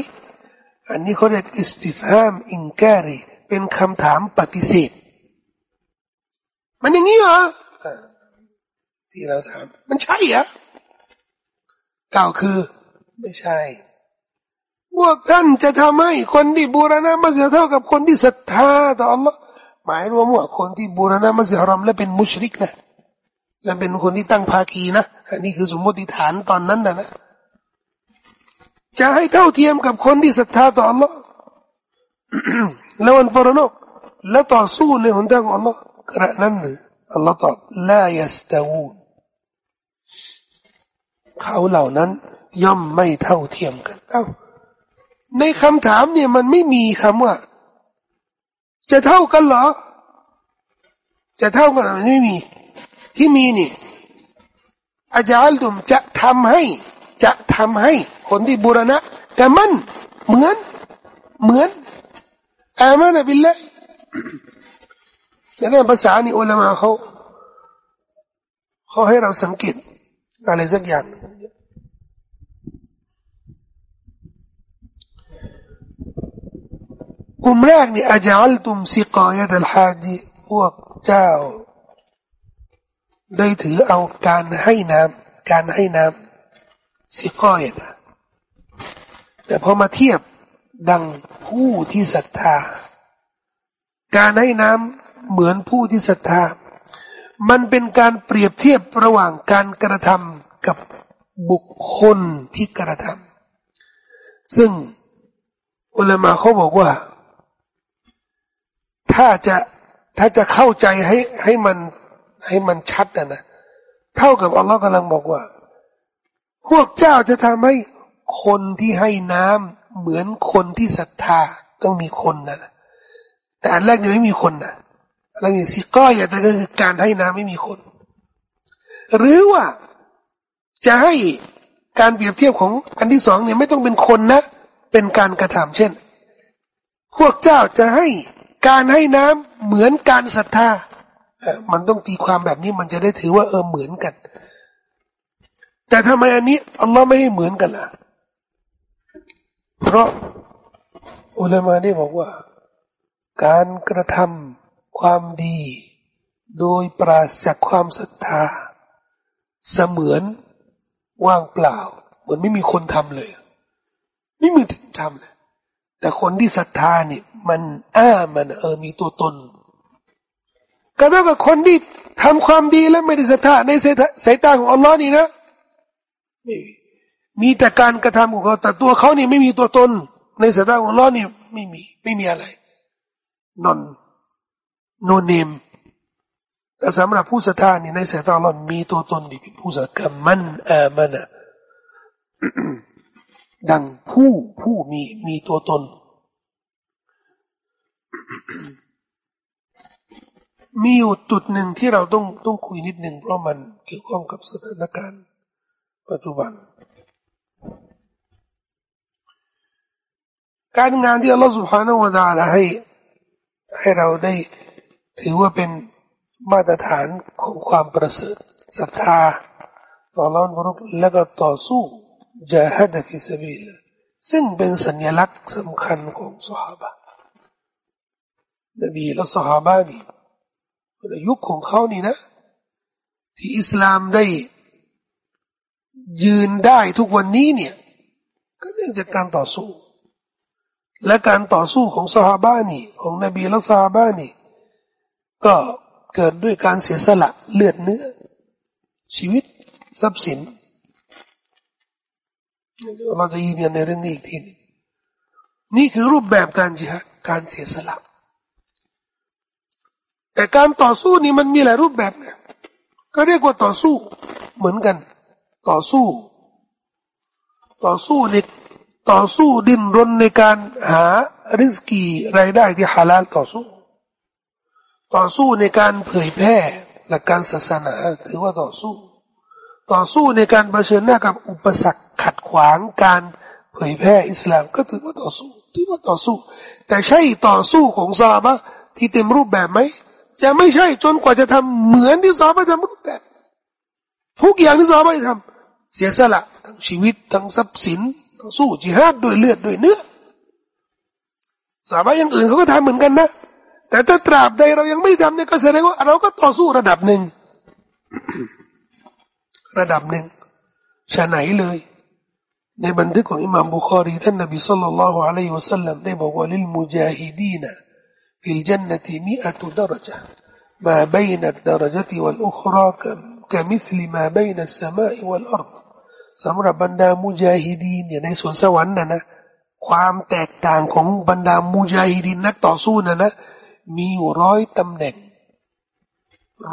อันนี้เขาเรียกอิสติฟฮามอินการีเป็นคำถามปฏิเสธ มันอย่างนี้เหรอที่เราถาม มันใช่เหรอกล่าวคือ ไม่ใช่พวกท่านจะทำให้คนที่บูรณะมัสยิดเท่ากับคนที่ศรัทธาต่ออัลลอฮ์ หมายรวมว่าคนที่บูรณะมัสยิดฮารอมและเป็นมุชริกนะและเป็นคนที่ตั้งภาคีนะอันนี้คือสมมติฐานตอนนั้นนะนะจะให้เท่าเทียมกับคนที่ศรัทธาต่อ Allah แล้ววันปรโลกและต่อสู้ในหนทางของ Allah กระนั้นหรือ Allah ตอบลายัสตาวูนเขาเหล่านั้นย่อมไม่เท่าเทียมกัน เอ้า ในคำถามเนี่ยมันไม่มีคำว่า จะเท่ากันเหรอ จะเท่ากันมันไม่มี ที่มีนี่อาจารย์ดุมจะทำให้ จะทำให้คนที่บูรณะ แต่มันเหมือน เหมือนอามานะบิลละแต่ในภาษานี่อุลามาเขาเขาให้เราสังเกตอะไรสักอย่าง กลุ่มแรกนี่อาจารย์ตุมซิกายะดัลฮาดีพวกเจ้า ได้ถือเอาการให้น้ำการให้น้ำซิกายะนะแต่พอมาเทียบดังผู้ที่ศรัทธา การให้น้ำเหมือนผู้ที่ศรัทธา มันเป็นการเปรียบเทียบระหว่างการกระทำกับบุคคลที่กระทำซึ่งอุลามาเขาบอกว่า ถ้าจะถ้าจะเข้าใจให้ให้มันให้มันชัดนะนะเท่ากับอัลลอฮ์กำลังบอกว่า พวกเจ้าจะทำให้คนที่ให้น้ำเหมือนคนที่ศรัทธาต้องมีคนนะแต่อันแรกยังไม่มีคนนะอันแรกมีสิก้อยแต่ก็คือการให้น้ำไม่มีคน หรือว่าจะให้การเปรียบเทียบของอันที่สองเนี่ยไม่ต้องเป็นคนนะ เป็นการกระทำเช่น พวกเจ้าจะให้ การให้น้ำเหมือนการศรัทธามันต้องตีความแบบนี้มันจะได้ถือว่าเออเหมือนกัน แต่ทำไมอันนี้อัลลอฮ์ไม่ให้เหมือนกันล่ะ เพราะอุลามาได้บอกว่า การกระทำความดี โดยปราศจากความศรัทธา เสมือนว่างเปล่า เหมือนไม่มีคนทำเลย ไม่มีทำเลย แต่คนที่ศรัทธาเนี่ยมันอ้ามันเออมีตัวตน ก็เท่ากับคนที่ทำความดีแล้วไม่ได้ศรัทธาในสายตาของอัลลอฮ์นี่นะไม่มีแต่การกระทำของเขาแต่ตัวเขานี่ไม่มีตัวตน ในสายตาของอัลลอฮ์นี่ไม่มีไม่มีอะไร นอนโนเนมแต่สำหรับผู้ศรัทธานี่ในสายตาอัลลอฮ์มีตัวตนดีผู้ศรัทธามันอามันอะ ดังผู้ผู้มีมีตัวตน มีอยู่จุดหนึ่งที่เราต้องต้องคุยนิดหนึ่งเพราะมันเกี่ยวข้องกับสถานการณ์ ปัจจุบัน การงานที่อัลลอฮฺสุบฮานาวะดาลาให้ ให้เราได้ถือว่าเป็นมาตรฐานของความประเสริฐศรัทธาต่อรอนบรุกและก็ต่อสู้ จาฮัดฟิสบีลซึ่งเป็นสัญลักษณ์สำคัญของสหายนบีและสหายนี่ในยุคของเขานี่นะ ที่อิสลามได้ ยืนได้ทุกวันนี้เนี่ย ก็เนื่องจากการต่อสู้ และการต่อสู้ของสหายนี่ ของนบีและสหายนี่ ก็เกิดด้วยการเสียสละเลือดเนื้อ ชีวิตทรัพย์สิน เราจะยืนยันในเรื่องนี้อีกทีนึงนี่คือรูปแบบการจิฮัดการเสียสละ แต่การต่อสู้นี่มันมีหลายรูปแบบเนี่ยก็เรียกว่าต่อสู้เหมือนกัน ต่อสู้ ต่อสู้ในต่อสู้ดิ้นรนในการหาริสกีรายได้ที่ฮาลาลต่อสู้ ต่อสู้ในการเผยแพร่หลักการศาสนาถือว่าต่อสู้ ต่อสู้ในการเผชิญหน้ากับอุปสรรค ขัดขวางการเผยแพร่อิสลามก็ถือว่าต่อสู้ถือว่าต่อสู้ แต่ใช่ต่อสู้ของซาบะที่เต็มรูปแบบไหมจะไม่ใช่จนกว่าจะทำเหมือนที่ซาบะทำรูปแบบทุกอย่างที่ซาบะทำเสียสละทั้งชีวิตทั้งทรัพย์สินต่อสู้จิฮาดด้วยเลือดด้วยเนื้อซาบะอย่างอื่นเขาก็ทำเหมือนกันนะ แต่ถ้าตราบใดเรายังไม่ทำเนี่ยก็แสดงว่าเราก็ต่อสู้ระดับหนึ่ง ระดับหนึ่งชะไหนเลย ในบันทึกของอิหม่ามบุคอรีท่านนบี صلى الله عليه وسلم ได้บอกว่า للمجاهدين في الجنة مائة درجة ما بين الدرجة والأخرى كمثل ما بين السماء والأرض สำหรับบรรดามุจาฮิดีนเนี่ยในสวนสวรรค์นะนะความแตกต่างของบรรดามุจาฮิดีนนักต่อสู้นะนะมีอยู่ร้อยตำแหน่ง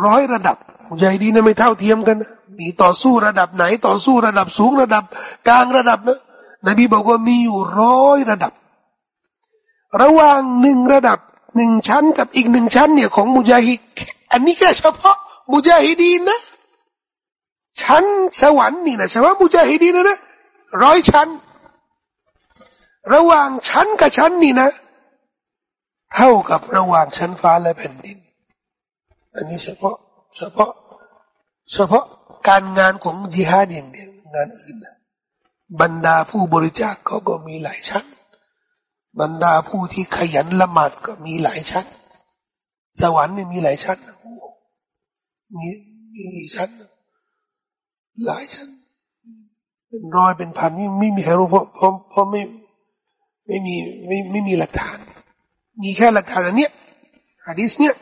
ร้อยระดับมุจาฮิดีนไม่เท่าเทียมกันนะ มีต่อสู้ระดับไหน ต่อสู้ระดับสูงระดับ กลางระดับนะนบีบอกว่ามีอยู่ร้อยระดับ ระหว่างหนึ่งระดับหนึ่งชั้นกับอีกหนึ่งชั้นเนี่ยของมุจาฮิดอันนี้แค่เฉพาะมุจาฮิดีนนะ ชั้นสวรรค์นี่นะเฉพาะมุจาฮิดีนนะนะร้อยชั้น ระหว่างชั้นกับชั้นนี่นะ เท่ากับระหว่างชั้นฟ้าและแผ่นดิน อันนี้เฉพาะเฉพาะเฉพาะ การงานของจิฮาดอย่างเดียวงานอื่นบรรดาผู้บริจาคเขาก็มีหลายชั้น บรรดาผู้ที่ขยันละหมาดก็มีหลายชั้น สวรรค์นี่มีหลายชั้นมีมีชั้น หลายชั้น เป็นร้อยเป็นพันไม่ไม่มีใครรู้เพราะเพราะเพราะไม่ไม่มีไม่ไม่มีหลักฐาน มีแค่หลักฐานอันเนี้ยฮะดิษเนี้ย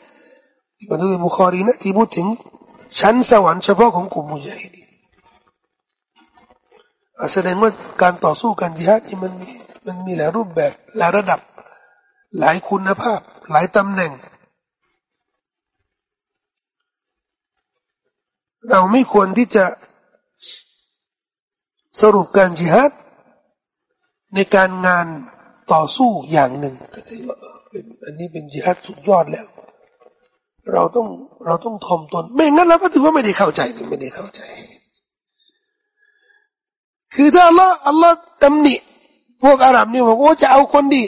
ที่บรรทุบุคอรีนะที่พูดถึง ชั้นสวรรค์เฉพาะของกลุ่มมุจฮิดีแสดงว่าการต่อสู้กันจิฮัดนี่มันมีมันมีหลายรูปแบบหลายระดับ หลายคุณภาพ หลายตำแหน่ง เราไม่ควรที่จะสรุปการจิฮัดในการงานต่อสู้อย่างหนึ่งก็ถือว่าอันนี้เป็นจิฮัดสุดยอดแล้ว เราต้องเราต้องทอมตน ไม่งั้นเราก็ถือว่าไม่ได้เข้าใจไม่ได้เข้าใจ คือถ้าอัลลอฮ์อัลลอฮ์ตำหนิพวกอาหรับเนี่ยบอกว่าจะเอาคนดี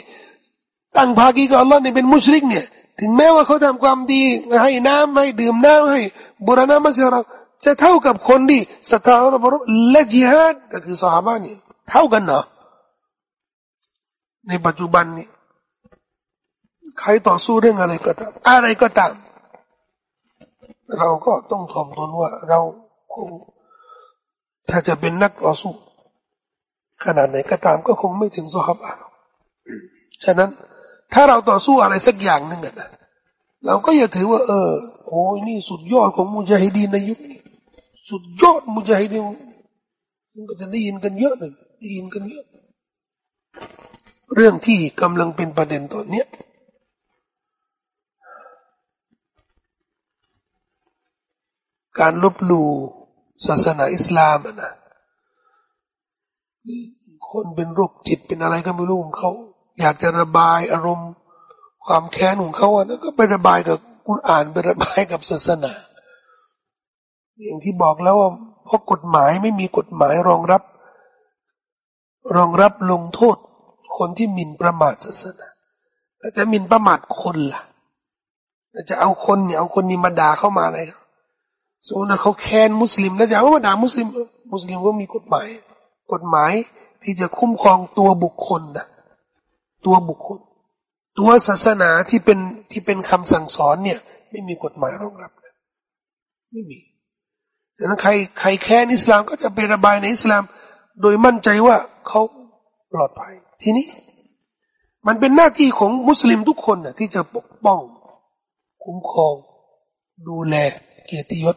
ตั้งภากีกับอัลลอฮ์เนี่ยเป็นมุชริกเนี่ย ถึงแม้ว่าเขาทำความดีให้น้ำให้ดื่มน้ำให้บุรณะมัสยิดเราจะเท่ากับคนดีศรัทธาอัลลอฮ์และจิฮัดก็คือสหายนี่เท่ากันเนาะในปัจจุบันนี้ใครต่อสู้เรื่องอะไรก็ตาม อะไรก็ตาม เราก็ต้องถ่อมตนว่า เราคง ถ้าจะเป็นนักต่อสู้ขนาดไหนก็ตามก็คงไม่ถึงสอบอะฉะนั้น ถ้าเราต่อสู้อะไรสักอย่างหนึ่งนะเราก็อย่าถือว่า เออโอ้ยนี่สุดยอดของมุจาฮิดีนในยุคนี้สุดยอดมุจาฮิดีนมันก็จะได้ยินกันเยอะเลยได้ยินกันเยอะ เรื่องที่กำลังเป็นประเด็นตอนเนี้ย การลบหลู่ศาสนาอิสลามนะคนเป็นโรคจิตเป็นอะไรก็ไม่รู้ของเขาอยากจะระบายอารมณ์ ความแค้นของเขาอะก็ไประบายกับกุณอ่านไประบายกับศาสนา อย่างที่บอกแล้วว่าเพราะกฎหมายไม่มีกฎหมายรองรับ รองรับลงโทษ คนที่หมิ่นประมาทศาสนาแต่จะหมิ่นประมาทคนล่ะจะเอาคนเนี่ยเอาคนนี้มาด่าเข้ามาอะไร สมมติเขาแค้นมุสลิมแล้วจะเอามาด่ามุสลิม มุสลิมก็มีกฎหมาย กฎหมายที่จะคุ้มครองตัวบุคคลนะตัวบุคคล ตัวศาสนาที่เป็นที่เป็นคำสั่งสอนเนี่ย ไม่มีกฎหมายรองรับนะไม่มีดังนั้นใครใครแค้นอิสลามก็จะไประบายในอิสลาม โดยมั่นใจว่าเขาปลอดภัย ทีนี้ มันเป็นหน้าที่ของมุสลิมทุกคนนะที่จะปกป้อง คุ้มครอง ดูแลเกียรติยศ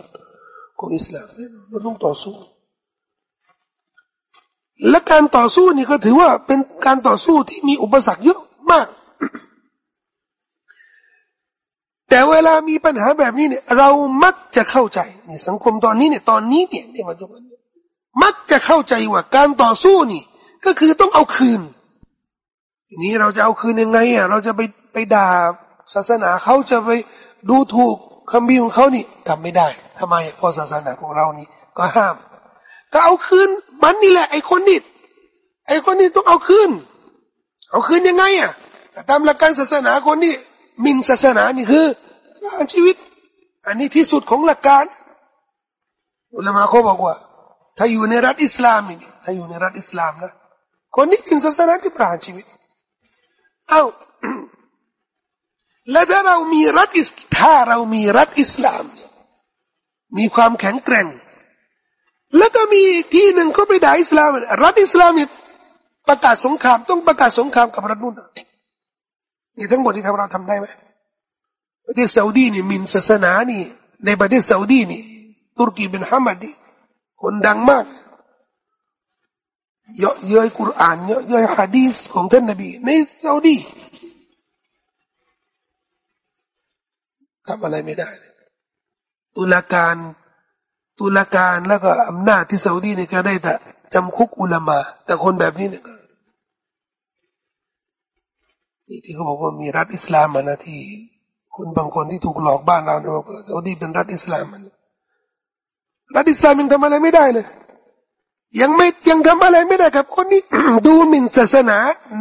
ของอิสลามเราต้องต่อสู้ และการต่อสู้นี่ก็ถือว่าเป็นการต่อสู้ที่มีอุปสรรคเยอะมาก แต่เวลามีปัญหาแบบนี้เนี่ย เรามักจะเข้าใจในสังคมตอนนี้เนี่ยตอนนี้เนี่ยในปัจจุบันมักจะเข้าใจว่าการต่อสู้นี่ ก็คือต้องเอาคืนนี้เราจะเอาคืนยังไงอะเราจะไปไปด่าศาสนาเขาจะไปดูถูกคำบีของเขานี่ทำไม่ได้ ทำไมเพราะศาสนาของเรานี่ก็ห้าม ก็เอาคืนมันนี่แหละ ไอ้คนนี้ไอ้คนนี้ต้องเอาคืน เอาคืนยังไงอะตามหลักการศาสนาคนนี้มินศาสนานี่คือประหารชีวิต อันนี้ที่สุดของหลักการ อุลามะเขาบอกว่า ถ้าอยู่ในรัฐอิสลามนี่ถ้าอยู่ในรัฐอิสลามนะคนนี้เป็นศาสนาที่ประหารชีวิต เอาและถ้าเรามีรัฐอิสถ้าเรามีรัฐอิสลาม มีความแข็งแกร่ง แล้วก็มีที่หนึ่งเขาไปด่าอิสลาม รัฐอิสลามเนี่ยประกาศสงครามต้องประกาศสงครามกับรัฐนู่นนี่ทั้งหมดที่ทำเราทำได้ไหมประเทศซาอุดีนี่มินศาสนานี่ ในประเทศซาอุดีนี่ตุรกีเป็นฮามัดนี่คนดังมากเยอะเย้ยกุรอานเยอะเย้ยฮะดีสของท่านนบีในซาอุดีทำอะไรไม่ได้ ตุลาการ ตุลาการแล้วก็อำนาจที่ซาอุดีเนี่ยก็ได้แต่จำคุกอุลามา แต่คนแบบนี้เนี่ยที่ที่เขาบอกว่ามีรัฐอิสลามมานะที่คนบางคนที่ถูกหลอกบ้านเราเนี่ยบอกว่าซาอุดีเป็นรัฐอิสลามมันรัฐอิสลามยังทำอะไรไม่ได้เลย ยังไม่ยังทำอะไรไม่ได้กับ คนนี้ดูหมิ่นศาสนา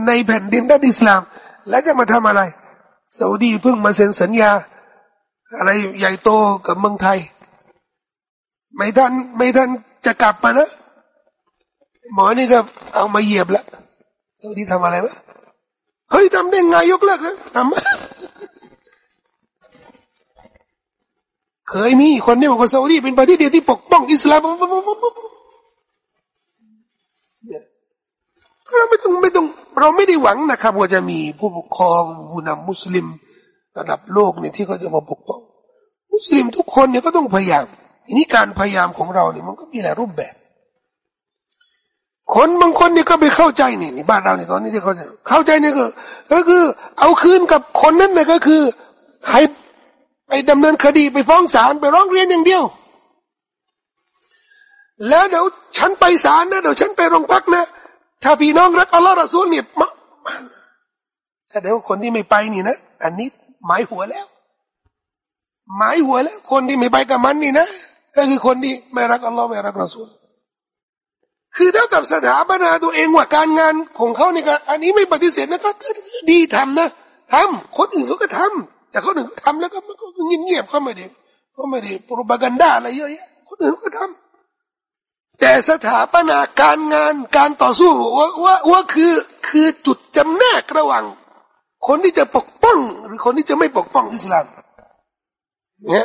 ในแผ่นดินด้านอิสลาม แล้วจะมาทำอะไรซาอุดีเพิ่งมาเซ็นสัญญา อะไรใหญ่โตกับเมืองไทย ไม่ทันไม่ทันจะกลับมานะ หมอนี่ก็เอามาเหยียบละซาอุดีทำอะไรไหมเฮ้ยทำได้ไงยกเลิกทำไหมเคยมีคนที่บอกว่าซาอุดีเป็นประเทศเดียวที่ปกป้องอิสลามเราไม่ต้องไม่ต้องเราไม่ได้หวังนะครับ ว่าจะมีผู้ปกครองผู้นำมุสลิม ระดับโลกเนี่ยที่เขาจะมาปกป้อง มุสลิมทุกคนเนี่ยก็ต้องพยายามอันนี้การพยายามของเราเนี่ยมันก็มีหลายรูปแบบ คนบางคนเนี่ยก็ไปเข้าใจนี่ในบ้านเราเนี่ยตอนนี้ที่เขาจะเข้าใจเนี่ยก็ก็คือ เอาคืนกับคนนั้นเนี่ยก็คือให้ไปดำเนินคดีไปฟ้องศาลไปร้องเรียนอย่างเดียว แล้วเดี๋ยวฉันไปศาลนะเดี๋ยวฉันไปโรงพักนะ ถ้าพี่น้องรักอัลลอฮ์รอซูลเนี่ยแสดงว่าคนที่ไม่ไปนี่นะ อันนี้หมายหัวแล้ว หมายหัวแล้ว คนที่ไม่ไปกับมันนี่นะก็คือคนที่ไม่รักอัลลอฮ์ไม่รักรอซูลคือเท่ากับสถาปนาตัวเองว่าการงานของเขาเนี่ยก็อันนี้ไม่ปฏิเสธนะก็ดีทำนะทำคนอื่นเขาก็ทำแต่คนอื่นเขาทำแล้วก็มันก็เงียบๆเขาไม่ได้เขาไม่ได้โปรปากันดาอะไรเยอะแยะคนอื่นก็ทำแต่สถาปนาการงานการต่อสู้ว่าว่าว่าคือคือจุดจำแนกระหว่างคนที่จะปกป้อง หรือคนที่จะไม่ปกป้องอิสลาม เนี่ย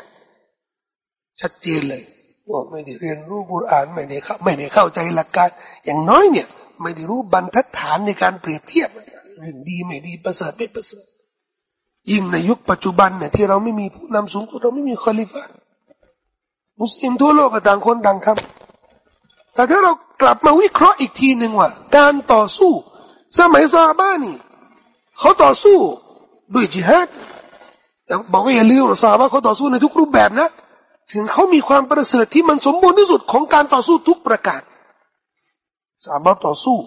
ชัดเจนเลยว่าไม่ได้เรียนรู้กุรอานไม่ได้เข้าไม่ได้เข้าใจหลักการ อย่างน้อยเนี่ย ไม่ได้รู้บรรทัดฐานในการเปรียบเทียบเรื่องดีไม่ดีประเสริฐไม่ประเสริฐยิ่งในยุคปัจจุบันเนี่ยที่เราไม่มีผู้นำสูงเราไม่มีคอลิฟะมุสลิมทั่วโลกต่างคนต่างทำแต่ถ้าเรากลับมาวิเคราะห์อีกทีหนึ่งว่า การต่อสู้ สมัยซาบ้านี่เขาต่อสู้ด้วยจิฮัด แต่บอกว่าอย่าลืมซาบ้าเขาต่อสู้ในทุกรูปแบบนะ ถึงเขามีความประเสริฐที่มันสมบูรณ์ที่สุดของการต่อสู้ทุกประการซาบ้าต่อสู้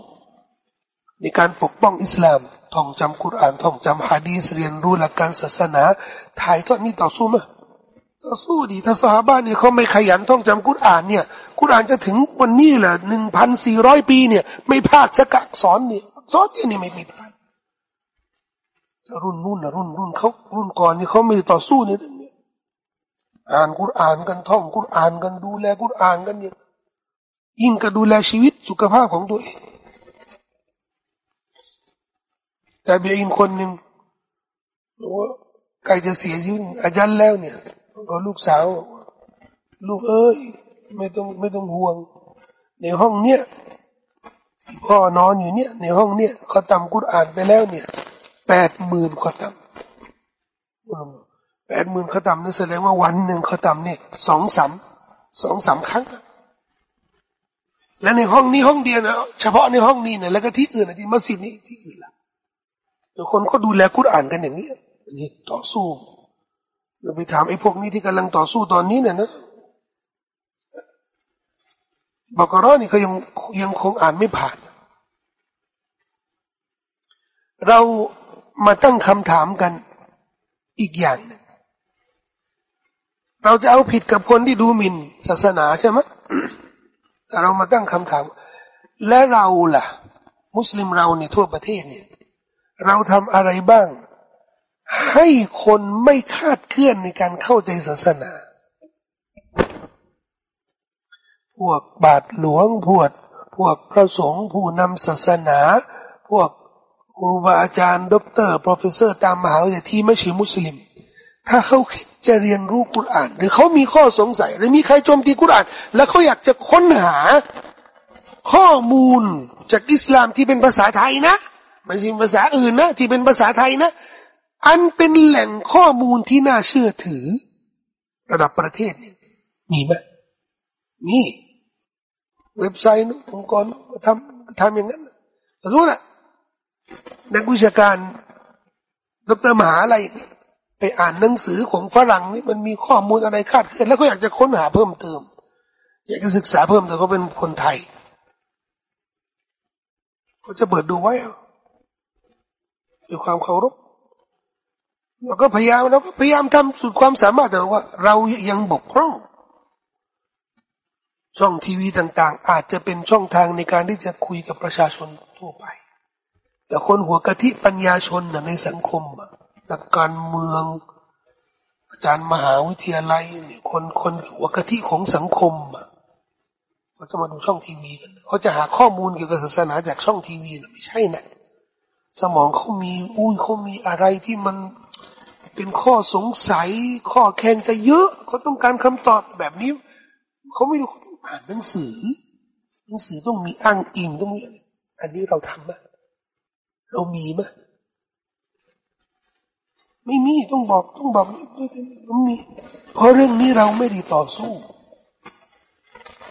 ในการปกป้องอิสลามท่องจำคุรานท่องจำฮะดีสเรียนรู้หลักการศาสนาถ่ายทอดนี่ต่อสู้มั้ยต่อสู้ดีถ้าสหบ้านเนี่ยเขาไม่ขยันท่องจำกุรอานเนี่ยกุรอานจะถึงวันนี้แหละหนึ่งพันสี่ร้อยปีเนี่ย ไม่พลาดสักสอนเนี่ยสอนเนี่ยไม่ม่พลาด ถ้ารุ่นนู่นนะรุ่นรุ่นเขารุ่นก่อนนี่เขาไม่ได้ต่อสู้ในเนี่ยเนี่ยอ่านกุรอานกันท่องกุรอานกันดูแลกุรอานกันเนี่ยยิ่งก็ดูแลชีวิตสุขภาพของตัวเองแต่เบียอินคนหนึ่งว่าใกล้จะเสียชีวิตอาจารย์แล้วเนี่ย ก็ลูกสาว ลูกเอ้ย ไม่ต้องไม่ต้องห่วง ในห้องเนี้ยที่พ่อนอนอยู่เนี่ย ในห้องเนี้ยเขาทำกุรอานไปแล้วเนี่ย แปดหมื่นขาทำแปดหมื่นขาทำนั่นแสดงว่าวันหนึ่งขาทำเนี่ยสองสามสองสามครั้ง และในห้องนี้ห้องเดียวนะเฉพาะในห้องนี้เนี่ยแล้วก็ที่อื่นที่มัสยิดนี่ที่อื่นละทุกคนเขาดูแลกุรอ่านกันอย่างนี้นี่ต่อสู้เราไปถามไอ้พวกนี้ที่กำลังต่อสู้ตอนนี้เนี่ยนะบอกรอนี่เขายังยังคงอ่านไม่ผ่าน เรา มาตั้งคำถามกันอีกอย่างนึงเราจะเอาผิดกับคนที่ดูหมิ่นศาสนาใช่ไหมแต่เรามาตั้งคำถาม และเราล่ะ มุสลิมเราเนี่ยทั่วประเทศเนี่ย เราทำอะไรบ้าง ให้คนไม่คาดเคลื่อนในการเข้าใจศาสนา พวกบาทหลวงพวกพวกพระสงฆ์ผู้นำศาสนา พวก ครูบาอาจารย์ด็อกเตอร์ professor ตามมหาวิทยาลัยที่ไม่ใช่มุสลิม ถ้าเขาคิดจะเรียนรู้กุรอาน หรือเขามีข้อสงสัย หรือมีใครโจมตีกุรอาน แล้วเขาอยากจะค้นหาข้อมูลจากอิสลามที่เป็นภาษาไทยนะไม่ใช่ภาษาอื่นนะ ที่เป็นภาษาไทยนะ อันเป็นแหล่งข้อมูลที่น่าเชื่อถือ ระดับประเทศเนี่ยมีไหมมีเว็บไซต์องค์กรทำทำอย่างนั้นสมมติอะ นักวิชาการดรมหาอะไรไปอ่านหนังสือของฝรั่งนี่มันมีข้อมูลอะไรคาดเคลื่อนแล้วก็อยากจะค้นหาเพิ่มเติม อยากจะศึกษาเพิ่มแต่เขาเป็นคนไทยเขาจะเปิดดูไว้ด้วยความเคารพเราก็พยายามเราก็พยายามทำสุดความสามารถแต่ว่า เรายังบกพร่อง ช่องทีวีต่าง ๆ อาจจะเป็นช่องทางในการที่จะคุยกับประชาชนทั่วไป แต่คนหัวกะทิปัญญาชนในสังคมนักการเมือง อาจารย์มหาวิทยาลัยเนี่ยคนคนหัวกะทิของสังคมอะเขาจะมาดูช่องทีวีกันเขาจะหาข้อมูลเกี่ยวกับศาสนาจากช่องทีวีนะไม่ใช่นะสมองเขามีอุ้ยเขามีอะไรที่มันเป็นข้อสงสัย ข้อแข่งจะเยอะเขาต้องการคำตอบแบบนี้เขาไม่รู้เขาต้องอ่านหนังสือหนังสือต้องมีอ้างอิงต้องมีอันนี้เราทำไหม เรามีไหมไม่มีต้องบอกต้องบอกนี่มันมี เพราะเรื่องนี้เราไม่ได้ต่อสู้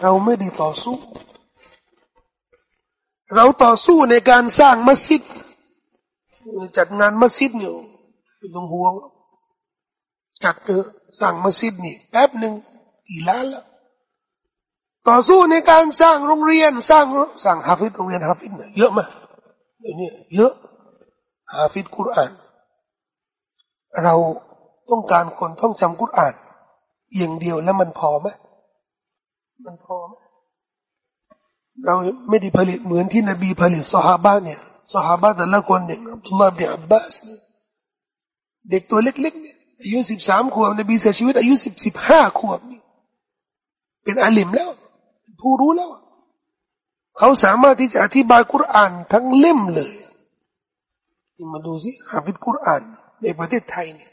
เราไม่ได้ต่อสู้ เราต่อสู้ในการสร้างมัสยิดจัดงานมัสยิดเนี่ยไม่ต้องห่วงจัดเถอะสร้างมัสยิดนี่แป๊บหนึ่งกี่ล้านแล้วต่อสู้ในการสร้างโรงเรียน สร้างสร้างฮาฟิดโรงเรียนฮาฟิดเนี่ยเยอะมาก เดี๋ยวนี้เยอะฮาฟิดคุราน เราต้องการคนท่องจำกุรอานอย่างเดียวแล้วมันพอไหมมันพอไหมเราไม่ได้ผลิตเหมือนที่นบีผลิตสหาบะเนี่ยสหาบะแต่ละคนเนี่ยอับดุลลาห์บิอับบาสเนี่ยเด็กตัวเล็กๆเนี่ยอายุสิบสามขวบนบีเสียชีวิตอายุสิบสิบห้าขวบนี่เป็นอาลิมแล้ว ผู้รู้แล้ว เขาสามารถที่จะอธิบายกุรอานทั้งเล่มเลยมาดูสิฮาฟิดกุรอานในประเทศไทยเนี่ย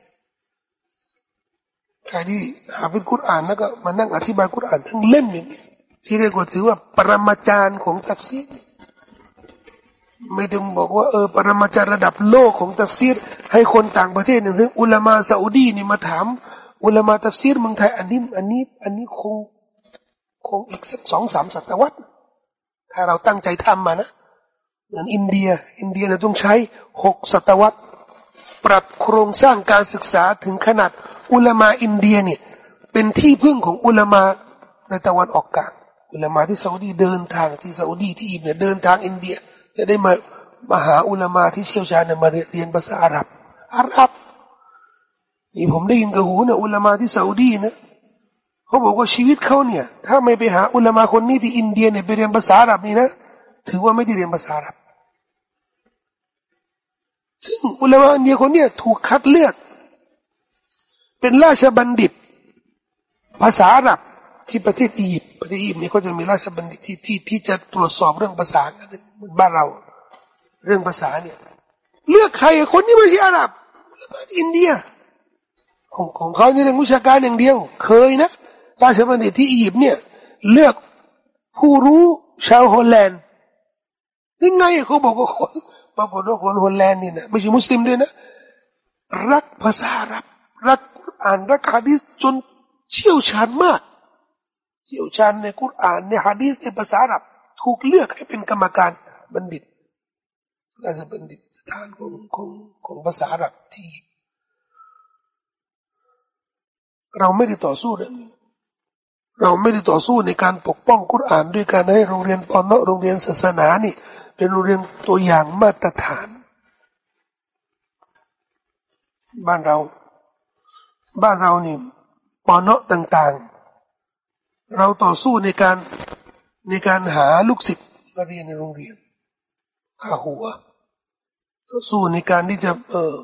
ใครที่ฮาฟิซกุรอานแล้วก็มานั่งอธิบายกุรอานทั้งเล่มอย่างนี้ที่เรียกว่าถือว่าปรมาจารย์ของตัฟซีรไม่ต้องบอกว่าเออปรมาจารย์ระดับโลกของตัฟซีรให้คนต่างประเทศเนี่ยซึ่งอุลามาซาอุดีนี่มาถาม อุลามาตัฟซีรเมืองไทยอันนี้อันนี้อันนี้คงคงอีกสักสองสามศตวรรษ ถ้าเราตั้งใจทำมานะเหมือนอินเดีย อินเดียเนี่ยต้องใช้หกศตวรรษ ปรับโครงสร้างการศึกษาถึงขนาดอุลามาอินเดียเนี่ยเป็นที่พึ่งของอุลามาในตะวันออกกลางอุลามาที่ซาอุดีเดินทางที่ซาอุดีที่อิบเนี่ยเดินทางอินเดีย จะได้มามาหาอุลามาที่เชี่ยวชาญมาเรียนภาษาอาหรับอาหรับนี่ผมได้ยินกับหูเนี่ยอุลามาที่ซาอุดีนะ เขาบอกว่าชีวิตเขาเนี่ย ถ้าไม่ไปหาอุลามาคนนี้ที่อินเดียเนี่ยไปเรียนภาษาอาหรับนี่นะถือว่าไม่ได้เรียนภาษาอาหรับ ซึ่งอุลามะอินเดียคนเนี้ยถูกคัดเลือก เป็นราชบัณฑิต ภาษาอาหรับที่ประเทศอียิปต์ประเทศอียิปต์นี่เขาจะมีราชบัณฑิตที่ที่ที่จะตรวจสอบเรื่องภาษาเหมือนบ้านเรา เรื่องภาษาเนี่ย เลือกใครคนที่ไม่ใช่อาหรับอุลามะอินเดีย ของของเขาในเรื่องวิชาการอย่างเดียว เคยนะ ราชบัณฑิตที่อียิปต์เนี่ย เลือกผู้รู้ชาวฮอลแลนด์ยังไงเขาบอกว่าปรากฏว่าคนฮอลแลนด์นี่นะไม่ใช่มุสลิมด้วยนะ รักภาษาอับ รักกุรอานรักฮะดีษจนเชี่ยวชาญมาก เชี่ยวชาญในกุรอานในฮะดีษในภาษาอับ ถูกเลือกให้เป็นกรรมการบัณฑิตราชบัณฑิตสถานของของของภาษาอับที่ เราไม่ได้ต่อสู้เรื่องนี้ เราไม่ได้ต่อสู้ในการปกป้องกุรอานด้วยการให้โรงเรียนปอนเนาะโรงเรียนศาสนานี่ เป็นโรงเรียนตัวอย่างมาตรฐาน บ้านเรา บ้านเรานี่ปอนเนาะต่างๆ เราต่อสู้ในการในการหาลูกศิษย์มาเรียนในโรงเรียนข้าหัวต่อสู้ในการที่จะเออ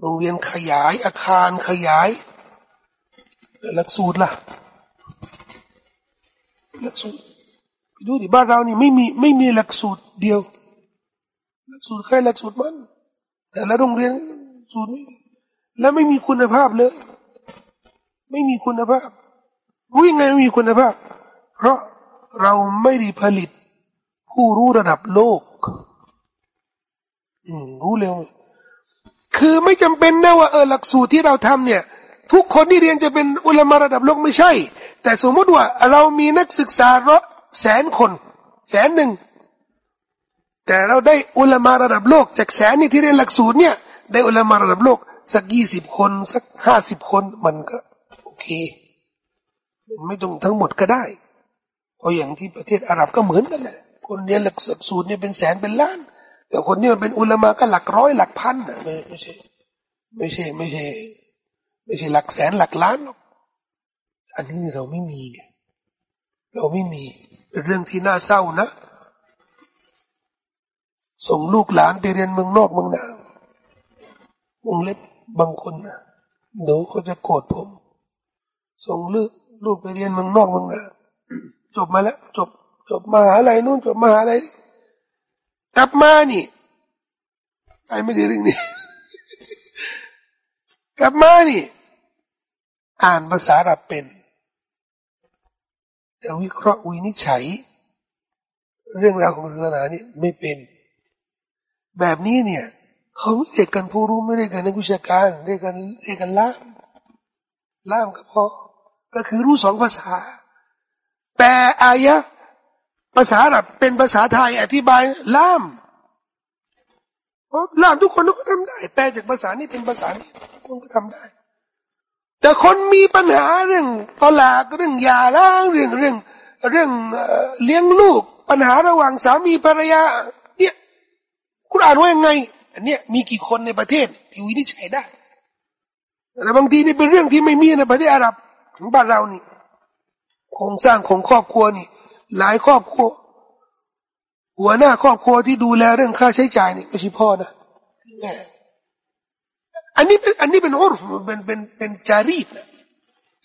โรงเรียนขยายอาคารขยาย หลักสูตรล่ะ หลักสูตรดูดิบ้านเรานี่ไม่มีไม่มีหลักสูตรเดียว หลักสูตรใครหลักสูตรมัน แต่ละโรงเรียนสูตรนี้แล้วไม่มีคุณภาพเลย ไม่มีคุณภาพ รู้ยังไงไม่มีคุณภาพ เพราะเราไม่ได้ผลิต ผู้รู้ระดับโลก อืมรู้เร็ว คือไม่จำเป็นนะว่าเออหลักสูตรที่เราทำเนี่ย ทุกคนที่เรียนจะเป็นอุลามะระดับโลกไม่ใช่ แต่สมมติว่าเรามีนักศึกษาร้อยแสนคน แสนหนึ่ง แต่เราได้อุลามาระดับโลก จากแสนนี่ที่เรียนหลักสูตรเนี่ยได้อุลามาระดับโลก สักยี่สิบคนสักห้าสิบคนมันก็โอเคมันไม่ต้องทั้งหมดก็ได้เพราะอย่างที่ประเทศอาหรับก็เหมือนกันแหละคนเรียนหลักสูตรเนี่ยเป็นแสนเป็นล้าน แต่คนนี้มันเป็นอุลามาก็หลักร้อยหลักพันนะไม่ไม่ใช่ไม่ใช่ไม่ใช่ ไม่ใช่หลักแสนหลักล้านหรอก อันนี้เราไม่มีไงเราไม่มีเป็นเรื่องที่น่าเศร้านะ ส่งลูกหลานไปเรียนเมืองนอกเมืองนาวงเล็บบางคนนะเดี๋ยวเขาจะโกรธผม ส่งลูกลูกไปเรียนเมืองนอกเมืองนาจบมาแล้ว จบ จบมหาลัยนู่นจบมหาลัยกลับมานี่ไอ้ไม่ได้เรื่องนี้กลับมานี่ อ่านภาษาอับเป็น แต่วิเคราะห์วินิจฉัย เรื่องราวของศาสนานี่ไม่เป็น แบบนี้เนี่ยเขาไม่เรียกกันผู้รู้ไม่เรียกกันนักวิชาการเรียกกันเรียกกันล่ามล่ามก็พอก็คือรู้สองภาษา แปลอายะภาษาอับเป็นภาษาไทยอธิบายล่ามล่ามทุกคนก็ทำได้ แปลจากภาษานี้เป็นภาษานี้ทุกคนก็ทำได้ แต่คนมีปัญหาเรื่องตลาดเรื่องยาล้างเรื่องเรื่องเรื่องเลี้ยงลูก ปัญหาระหว่างสามีภรรยา เนี่ยคุณอ่านว่ายังไงอันเนี้ยมีกี่คนในประเทศที่วินิจฉัยได้แต่บางทีนี่เป็นเรื่องที่ไม่มีในประเทศอาหรับของบ้านเรานี่โครงสร้างของครอบครัวนี่ หลายครอบครัว หัวหน้าครอบครัวที่ดูแลเรื่องค่าใช้จ่ายนี่ไม่ใช่พ่อนะแม่ อันนี้เป็นอันนี้เป็นอุรฟเป็นเป็นเป็นจารีตนะ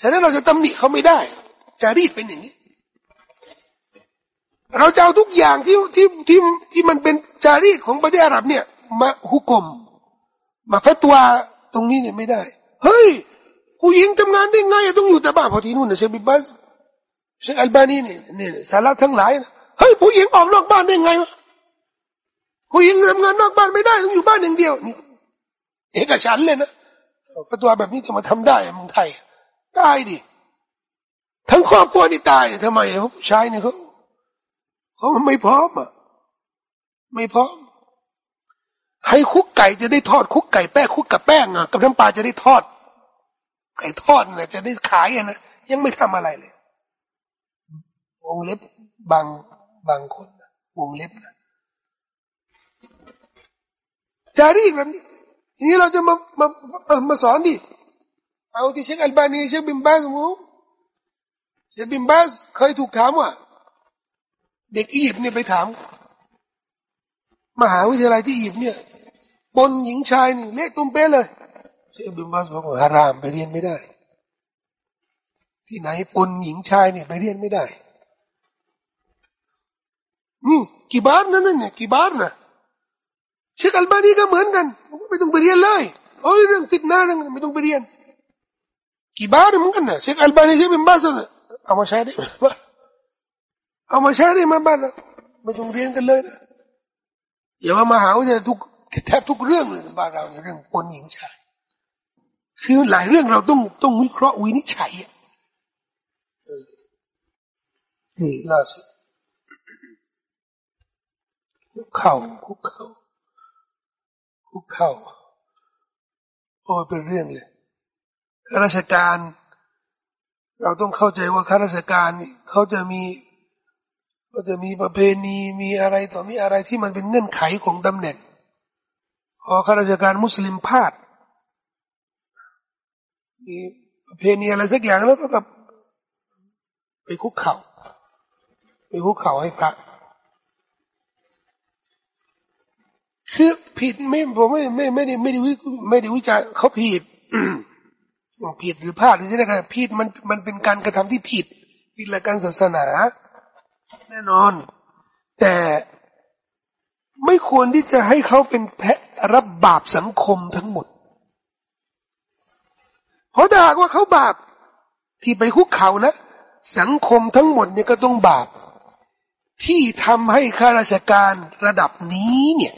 ฉะนั้นเราจะตำหนิเขาไม่ได้ จารีตเป็นอย่างนี้ เราจะเอาทุกอย่างที่ที่ที่ที่มันเป็นจารีตของประเทศอาหรับเนี่ย มาฮุกกลมมาฟัตัวตรงนี้เนี่ยไม่ได้ เฮ้ยผู้หญิงทำงานได้ไงต้องอยู่แต่บ้านพอที่นู่นเนี่ยเชบิบัสเชคอัลบานีเนี่ยเนี่ยสาระทั้งหลายนะเฮ้ยผู้หญิงออกนอกบ้านได้ไงวะผู้หญิงทำงานนอกบ้านไม่ได้ต้องอยู่บ้านอย่างเดียวนี่ เอกฉันเลยนะฟัตัวแบบนี้จะมาทำได้เมืองไทยตายดิทั้งครอบครัวนี่ตายทำไมผู้ชายเนี่ยเขาเขาไม่พร้อมอะไม่พร้อม ให้คุกไก่จะได้ทอดคุกไก่แป้งคุกกับแป้งอะกับน้ำปลาจะได้ทอด ไก่ทอดเนี่ยจะได้ขายอะนะยังไม่ทำอะไรเลยวงเล็บบางบางคนวงเล็บนะจารีแบบนี้ นี่เราจะมามามาสอนดิเอาที่เชคอัลบานีเชคบิมบาสมูเชคบิมบาสเคยถูกถามว่า เด็กอียิปต์เนี่ยไปถาม มหาวิทยาลัยที่อียิปต์เนี่ยปนหญิงชายนี่เละตุ้มเป๊ะเลย เชคบิมบาสบอกว่าฮารามไปเรียนไม่ได้ ที่ไหนปนหญิงชายเนี่ยไปเรียนไม่ได้นี่กี่บาทนั่นเนี่ยกี่บาทนะเชคอัลบานีก็เหมือนกัน ไม่ต้องไปเรียนเลยโอ้ยเรื่องฟิตนาเรื่องไม่ต้องไปเรียน กี่บาทเหมือนกันนะเชคอัลบานีเชคบิมบาสเอามาใช้ได้เอามาใช้ได้มาบ้านเราไม่ต้องเรียนกันเลยนะอย่าว่ามาหาว่าจะทุกแทบทุกเรื่องเลยบ้านเราในเรื่องปนหญิงชายคือหลายเรื่องเราต้องต้องวิเคราะห์วินิจฉัยนี่ล่าสุดคุกเข่าคุกเข่า คุกเข่าโอ้เป็นเรื่องเลยข้าราชการ เราต้องเข้าใจว่าข้าราชการนี่เขาจะมีเขาจะมีประเพณีมีอะไรต่อมีอะไรที่มันเป็นเงื่อนไขของตำแหน่งพอข้าราชการมุสลิมพลาดมีประเพณีอะไรสักอย่างแล้วก็แบบไปคุกเข่าไปคุกเข่าให้พระ คือผิดไม่ผมไม่ไม่ไม่ได้ไม่ได้วิไม่ได้วิจารเขาผิดผิดหรือพลาดหรืออะไรกันผิดมันมันเป็นการกระทำที่ผิดผิดหลักการศาสนา แน่นอน แต่ไม่ควรที่จะให้เขาเป็นแพะรับบาปสังคมทั้งหมด เพราะถ้าหากว่าเขาบาปที่ไปคุกเขานะ สังคมทั้งหมดเนี่ยก็ต้องบาป ที่ทำให้ข้าราชการระดับนี้เนี่ย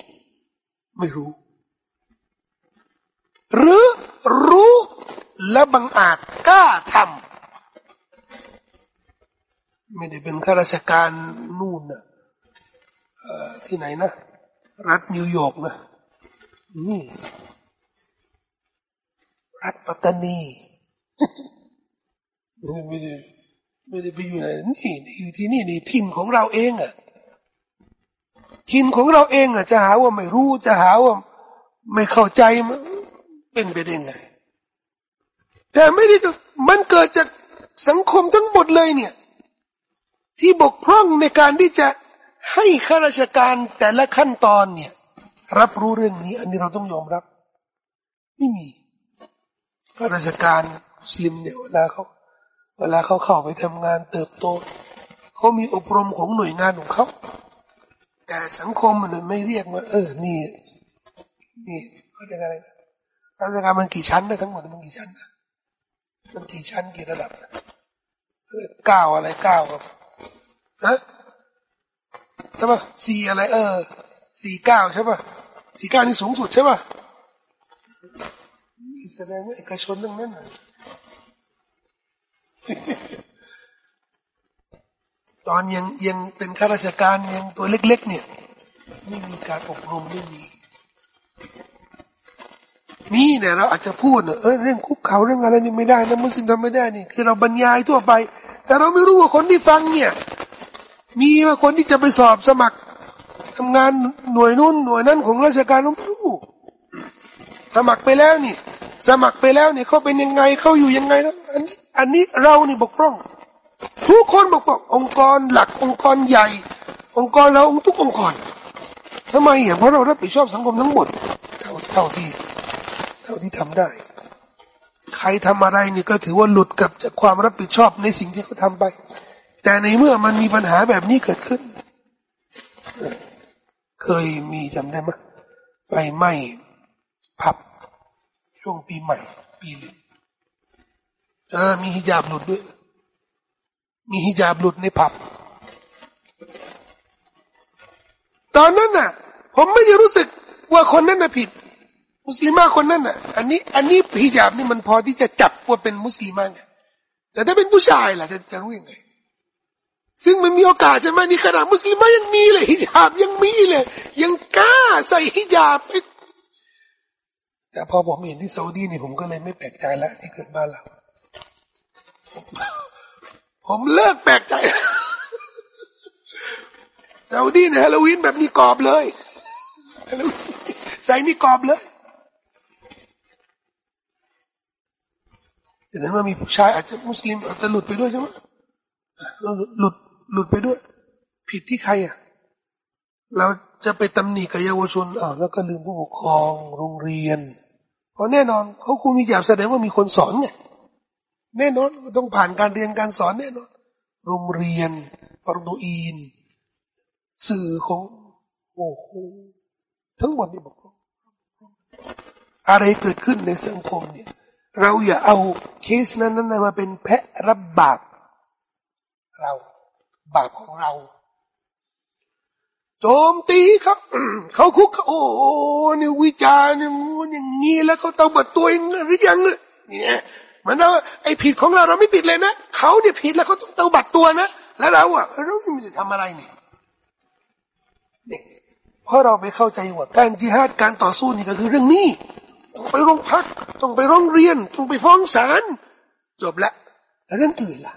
ไม่รู้ หรือรู้และบังอาจกล้าทำไม่ได้เป็นข้าราชการนู่นนะที่ไหนนะ รัฐนิวยอร์กนะนี่รัฐปัตตานีไม่ได้ไม่ได้ไปอยู่ไหนนี่อยู่ที่นี่นี่ถิ่นของเราเองอะ ถิ่นของเราเองอะจะหาว่าไม่รู้จะหาว่าไม่เข้าใจมันเป็นไปได้ไงแต่ไม่ได้มันเกิดจากสังคมทั้งหมดเลยเนี่ย ที่บกพร่องในการที่จะให้ข้าราชการแต่ละขั้นตอนเนี่ย รับรู้เรื่องนี้ อันนี้เราต้องยอมรับ ไม่มีข้าราชการมุสลิมเนี่ยเวลาเขาเวลาเขาเข้าไปทำงานเติบโต เขามีอบรมของหน่วยงานของเขา แต่สังคมมันไม่เรียกว่า เออ นี่ นี่เขาเรียกอะไรนะข้าราชการมันกี่ชั้นนะทั้งหมดมันกี่ชั้นนะมันกี่ชั้นกี่ระดับเก้าอะไรเก้าครับฮะใช่ปะสี่อะไร เออสี่เก้าใช่ป่ะสี่เก้านี่สูงสุดใช่ป่ะนี่แสดงว่าเอกชนตั้งนั้น ตอนยังยังเป็นข้าราชการยังตัวเล็ก ๆ เนี่ย ไม่มีการอบรมไม่มีมีเนี่ยเราอาจจะพูดเออเรื่องคุกเขาเรื่องอะไรนี่ไม่ได้นะมุสลิมทำไม่ได้นี่คือเราบรรยายทั่วไป แต่เราไม่รู้ว่าคนที่ฟังเนี่ย มีว่าคนที่จะไปสอบสมัครทำงานหน่วยนู้นหน่วยนั้นของราชการเราไม่รู้สมัครไปแล้วนี่ สมัครไปแล้วเนี่ยเขาเป็นยังไงเขาอยู่ยังไงอันนี้อันนี้เรานี่บกพร่อง ทุกคนบอกพร่ององค์กรหลักองค์กรใหญ่ องค์กรเราทุกองค์กรทำไมอะเพราะเรารับผิดชอบสังคมทั้งหมด เท่าเท่าที่เท่าที่ทำได้ ใครทำอะไรนี่ก็ถือว่าหลุดกับจากความรับผิดชอบในสิ่งที่เขาทาไป แต่ในเมื่อมันมีปัญหาแบบนี้เกิดขึ้น เคยมีจำได้ไหมไฟไหม้ผับ ช่วงปีใหม่ ปีเออมีฮิญาบหลุดด้วย มีฮิญาบหลุดในผับ ตอนนั้นน่ะ ผมไม่ได้รู้สึกว่าคนนั้นน่ะผิด มุสลิมาคนนั้นอะ อันนี้ อันนี้ฮิญาบนี่มันพอที่จะจับว่าเป็นมุสลิมาไงแต่ถ้าเป็นผู้ชายล่ะจะจะรู้ยังไง ซึ่งมันมีโอกาสใช่ไหมนี่ขนาดมุสลิมายังมีเลยฮิญาบยังมีเลย ยังกล้าใส่ฮิญาบแต่พอผมเห็นที่ซาอุดีนี่ผมก็เลยไม่แปลกใจแล้วที่เกิดบ้านเรา ผมเลิกแปลกใจซาอุดีเนี่ยฮาโลวีนแบบนี้กรอบเลยใส่นี่กรอบเลยแต่นั้นว่ามีผู้ชายอาจจะมุสลิมอาจจะหลุดไปด้วยใช่ไหมหลุดหลุดไปด้วย ผิดที่ใครอะ เราจะไปตำหนิกับเยาวชนอ้าวแล้วก็ลืมผู้ปกครองโรงเรียน เพราะแน่นอนเขาคงมีอย่างแสดงว่ามีคนสอนไง แน่นอนต้องผ่านการเรียนการสอนแน่นอน โรงเรียนปรดูอีน สื่อของโอ้โหทั้งหมดนี่บอกอะไรเกิดขึ้นในสังคมเนี่ย เราอย่าเอาเคสนั้นนั้นมาเป็นแพะรับบาปเราบาปของเรา โจมตีเขาเขาคุกโอ้เนี่ยวิจารณ์อย่างนี้แล้วเขาต้องบัดตัวเองหรือยังเนี่ย มันเราไอ้ผิดของเราเราไม่ผิดเลยนะเขาเนี่ยผิดแล้วเขาต้องเต้องบัดตัวนะแล้วเราอะเราไม่ได้ทำอะไรเนี่ยเนี่ยเพราะเราไปเข้าใจว่าการจิฮาดการต่อสู้นี่ก็คือเรื่องนี้ต้องไปโรงพักต้องไปร้องเรียนต้องไปฟ้องศาลจบละแล้วเรื่องอื่นล่ะ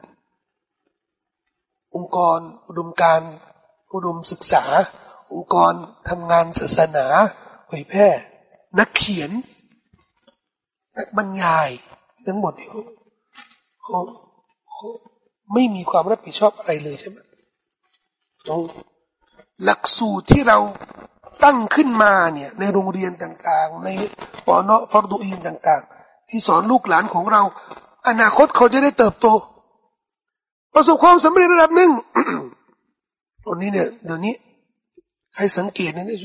องค์กรอุดมการอุดมศึกษา องค์กรทำงานศาสนาเผยแพร่นักเขียน นักบรรยาย ทั้งหมดเขาเขาเขาไม่มีความรับผิดชอบอะไรเลยใช่ไหมหลักสูตรที่เราตั้งขึ้นมาเนี่ย ในโรงเรียนต่างๆ ในปอนอฟอร์ดูอินต่างๆ ที่สอนลูกหลานของเรา อนาคตเขาจะได้เติบโต ประสบความสำเร็จระดับหนึ่งตอนนี้เนี่ยเดี๋ยวนี้ใครสังเกตนะเนี่ย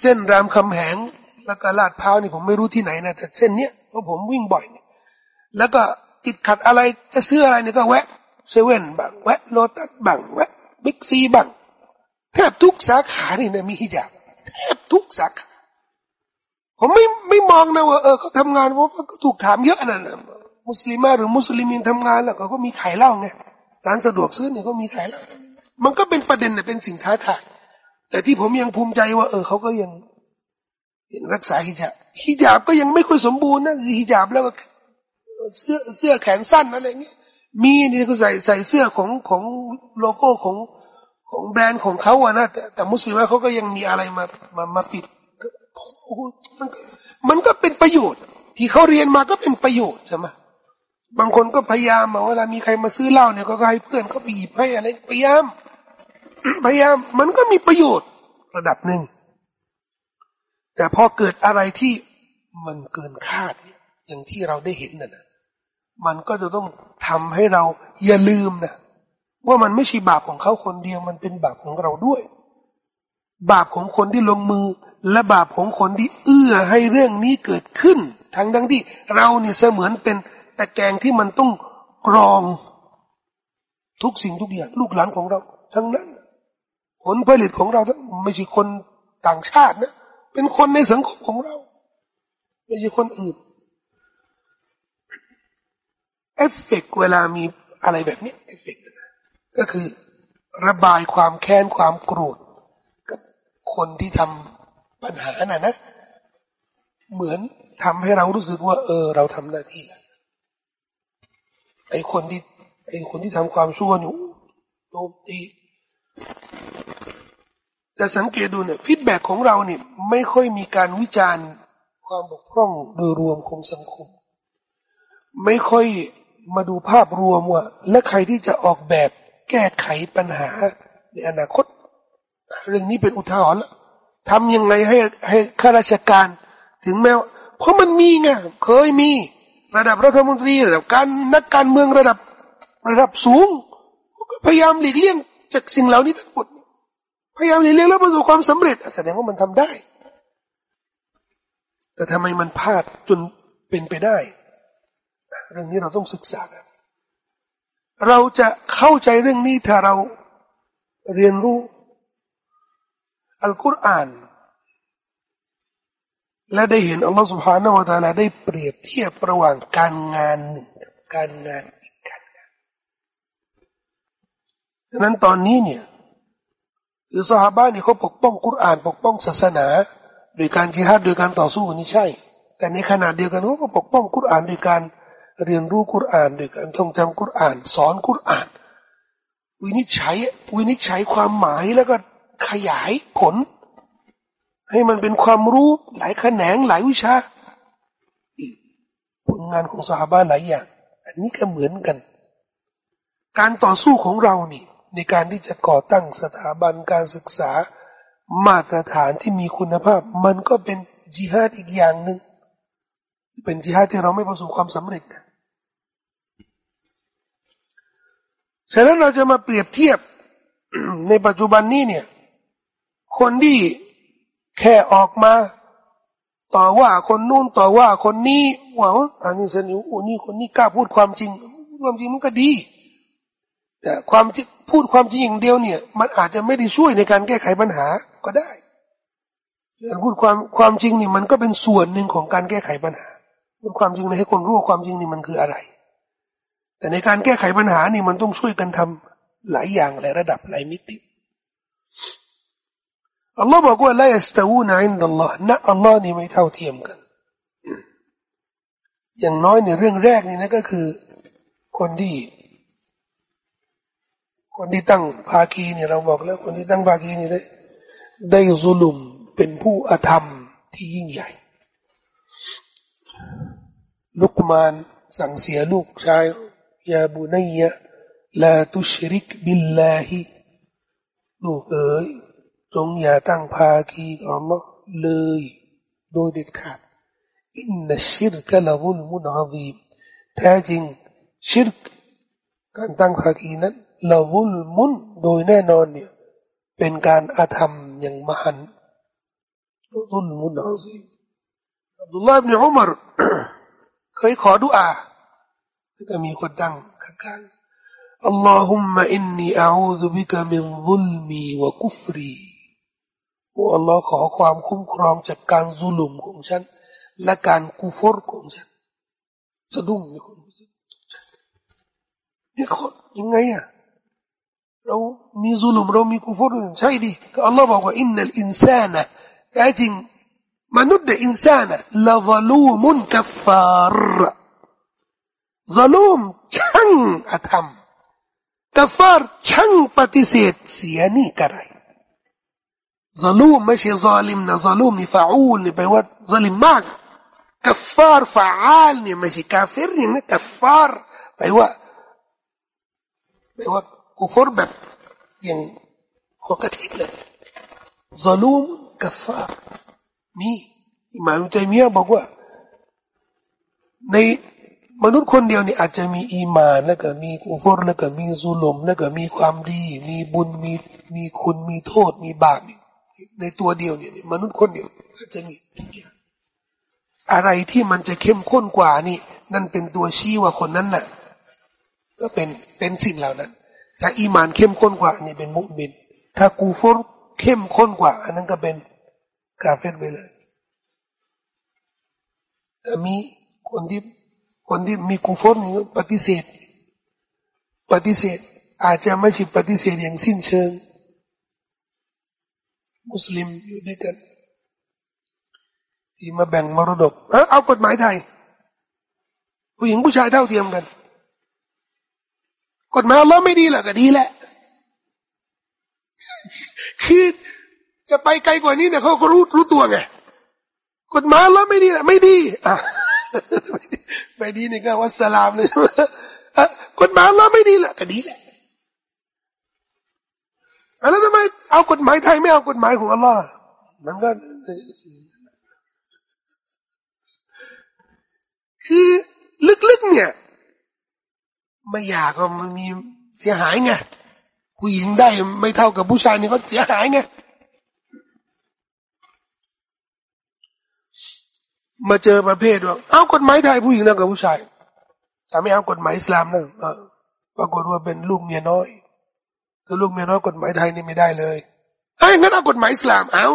เส้นรามคำแหง แล้วก็ลาดพร้าวนี่ผมไม่รู้ที่ไหนนะแต่เส้นเนี้ยเพราะผมวิ่งบ่อยเนี่ยแล้วก็ติดขัดอะไรจะซื้ออะไรเนี่ยก็แวะเซเว่นบ้างแวะโลตัสบ้างแวะบิ๊กซีบ้างแทบทุกสาขานี่นะมีฮิญาบแทบทุกสาขาผมไม่ไม่มองนะว่าเออเขาทำงานเพราะก็ถูกถามเยอะนะนะมุสลิมาหรือมุสลิมยังทำงานแล้วก็มีขายเหล้าไงร้านสะดวกซื้อเนี่ยเขามีขายเหล้ามันก็เป็นประเด็นเนี่ยเป็นสิ่งท้าทายแต่ที่ผมยังภูมิใจว่า เออเขาก็ยัง ยังรักษาฮิญาบฮิญาบก็ยังไม่ค่อยสมบูรณ์นะคือฮิญาบแล้วก็เสื้อเสื้อแขนสั้นอะไรเงี้ยมีนี่ก็ใส่ใส่เสื้อของของโลโก้ของของแบรนด์ของเขาอะนะแต่แต่มุสลิมเขาก็ยังมีอะไรมามามาปิดมันมันก็เป็นประโยชน์ ที่เขาเรียนมาก็เป็นประโยชน์ใช่ไหมบางคนก็พยายามมาเวลามีใครมาซื้อเหล้าเนี่ยก็ให้เพื่อนเขาไปหยิบให้อะไรพยายามพยายามมันก็มีประโยชน์ระดับหนึ่ง แต่พอเกิดอะไรที่มันเกินคาดอย่างที่เราได้เห็นน่ะนะมันก็จะต้องทำให้เราอย่าลืมนะว่ามันไม่ใช่บาปของเขาคนเดียวมันเป็นบาปของเราด้วย บาปของคนที่ลงมือ และบาปของคนที่เอื้อให้เรื่องนี้เกิดขึ้น ทั้งทั้งที่เราเนี่ยเสมือนเป็นตะแกรงที่มันต้องกรอง ทุกสิ่งทุกอย่างลูกหลานของเรา ทั้งนั้น ผลผลิตของเราทั้งไม่ใช่คนต่างชาตินะ เป็นคนในสังคมของเราไม่ใช่คนอื่นเอฟเฟกเวลามีอะไรแบบนี้เอฟเฟกก็คือ ระบายความแค้นความโกรธกับคนที่ทำปัญหาน่ะนะ เหมือนทำให้เรารู้สึกว่า เออ เราทำหน้าที่แล้วไอ้คนที่ไอ้คนที่ทำความชั่วอยู่โจมตี แต่สังเกตดูเนี่ยฟีดแบ็ของเราเนี่ยไม่ค่อยมีการวิจารณ์ความบกพร่องโดยรวมของสังคม ไม่ค่อยมาดูภาพรวมว่า และใครที่จะออกแบบแก้ไขปัญหาในอนาคต เรื่องนี้เป็นอุทาหรณ์ล้วทำยังไงให้ให้ข้าราชการ ถึงแม้เพราะมันมีไงเคยมีระดับรัฐมนตรีระดับการนักการเมืองระดับระดับสูง ก็พยายามหลีกเลี่ยงจากสิ่งเหล่านี้ทั้งหมด พยายามหลีกเลี่ยงแล้วประสบความสำเร็จแสดงว่ามันทำได้ แต่ทำไมมันพลาดจนเป็นไปได้ เรื่องนี้เราต้องศึกษากันเราจะเข้าใจเรื่องนี้ถ้าเราเรียนรู้อัลกุรอาน และได้เห็นอัลลอฮฺสุบฮานาวะตาลาได้เปรียบเทียบระหว่างการงานหนึ่งกับการงานอีกการงานดังนั้นตอนนี้เนี่ย คือสหบ้านเนี่ยเขาปกป้องกุรอานปกป้องศาสนา โดยการจิฮัดโดยการต่อสู้นี่ใช่ แต่ในขณะเดียวกันเขาก็ปกป้องกุรอานโดยการเรียนรู้กุรอานโดยการท่องจำกุรอาน สอนกุรอาน วินิจฉัยวินิจฉัยความหมายแล้วก็ขยายผล ให้มันเป็นความรู้หลายแขนงหลายวิชาผลงานของสหบ้านหลายอย่าง อันนี้ก็เหมือนกัน การต่อสู้ของเรานี่ ในการที่จะก่อตั้งสถาบันการศึกษามาตรฐานที่มีคุณภาพ มันก็เป็นจิฮาดอีกอย่างหนึ่งเป็นจิฮาดที่เราไม่ประสบความสำเร็จฉะนั้นเราจะมาเปรียบเทียบในปัจจุบันนี้เนี่ย คนที่แค่ออกมา ต่อว่าคนนู้นต่อว่าคนนี้ว่าอันนี้สนิวอันนี้คนนี้กล้าพูดความจริงพูดความจริงมันก็ดี แต่ความที่พูดความจริงอย่างเดียวเนี่ย มันอาจจะไม่ได้ช่วยในการแก้ไขปัญหาก็ได้การพูดความความจริงนี่มันก็เป็นส่วนหนึ่งของการแก้ไขปัญหาพูดความจริงให้คนรู้ความจริงนี่มันคืออะไร แต่ในการแก้ไขปัญหานี่มันต้องช่วยกันทำหลายอย่างหลายระดับหลายมิติอัลลอฮ์บอกว่าละยัสตาวูนอินดัลลอฮ์นะอัลลอฮ์นี่ไม่เท่าเทียมกัน อย่างน้อยในเรื่องแรกนี่นะก็คือ คนที่ คนที่ตั้งภาคีเนี่ยเราบอกแล้ว คนที่ตั้งภาคีนี่ได้ได้ซุลุมเป็นผู้อธรรมที่ยิ่งใหญ่ ลุกมานสั่งเสียลูกชายยาบุนัยะลาตุชริกบิลลาฮิลูกเอ๋ยจงอย่าตั้งภาคีต่อ Allah เลย โดยเด็ดขาดอินนัชิรกะละซุลมุนอาซีมแท้จริงชิรกการตั้งภาคีนั้น ละซุลมุนโดยแน่นอนเนี่ย เป็นการอาธรรมอย่างมหันซุลมุนอาซีอับดุลลาห์บินอุมารเคยขอดุอาก็มีคนตั้งข้างๆอัลลอฮุมมะอินนีอาอูซุบิกะมินซุลมีวะกุฟรีโอ้อัลลอฮ์ขอความคุ้มครองจากการ ظلم ของฉัน และการ كفر ของฉัน สะดุ้งมีคนนี่คนยังไงอะ เรามี ظلم เรามี كفر ใช่ดิก็อัลลอฮ์บอกว่าإن الإنسان แท้จริงมนุษย์ إن الإنسان لظلوم كفار ظلوم ช่างอธรรมกาฟาร์ช่างปฏิเสธเสียนี่กระไรซาลูมไม่ใช่ซาลิมนะซาลูมนี่ฟาอูลนี่แปลว่าซาลิมมากกาฟาร์ฟาอาลนี่ไม่ใช่กาเฟรนี่นะกาฟาร์แปลว่าแปลว่า กูฟรแบบอย่างหัวกะทิเลยซาลูมกาฟฟาร์มีอิมามใจเมียบอกว่า ในมนุษย์คนเดียวนี่อาจจะมีอีมานแล้วก็มีกูฟรแล้วก็มีซุลมแล้วก็มีความดี มีบุญมีมีคุณมีโทษมีบาปในตัวเดียวเนี่ยมนุษย์คนเดียว อาจจะมีทุกอย่างอะไรที่มันจะเข้มข้นกว่านี่ นั่นเป็นตัวชี้ว่าคนนั้นน่ะ ก็เป็นเป็นสิ่งเหล่านั้น ถ้าอีมานเข้มข้นกว่านี่เป็นมุสลิมถ้ากูฟรเข้มข้นกว่า อันนั้นก็เป็นกาเฟตไปเลยแต่มีคนที่คนที่มีกูฟรนี่ปฏิเสธ ปฏิเสธ อาจจะไม่ใช่ปฏิเสธอย่างสิ้นเชิง มุสลิมอยู่ด้วยกันที่มาแบ่งมรดกเอเอากฎหมายไทย ผู้หญิงผู้ชายเท่าเทียมกัน กฎหมายเราไม่ดีหรอก็ดีแหละ คือจะไปไกลกว่านี้เนี่ยเขาก็รู้รู้ตัวไงกฎหมายเราไม่ดีแหละไม่ดีอะไม่ดีนี่ก็วัสลามเลยกฎหมายเราไม่ดีแหละก็ดีแหละแล้วทำไมเอากฎหมายไทยไม่เอากฎหมายของอัลลอฮ์มันก็คือลึกๆเนี่ย ไม่อยากก็มันมีเสียหายไงผู้หญิงได้ไม่เท่ากับผู้ชายนี่เขาเสียหายไงมาเจอประเภทว่าเอากฎหมายไทยผู้หญิงเท่ากับผู้ชายแต่ไม่เอากฎหมายอิสลามนะปรากฏว่าเป็นลูกเมียน้อยถ้าลูกเมียน้อยกฎหมายไทยนี่ไม่ได้เลยไอ้งั้นเอากฎหมายอิสลามเอา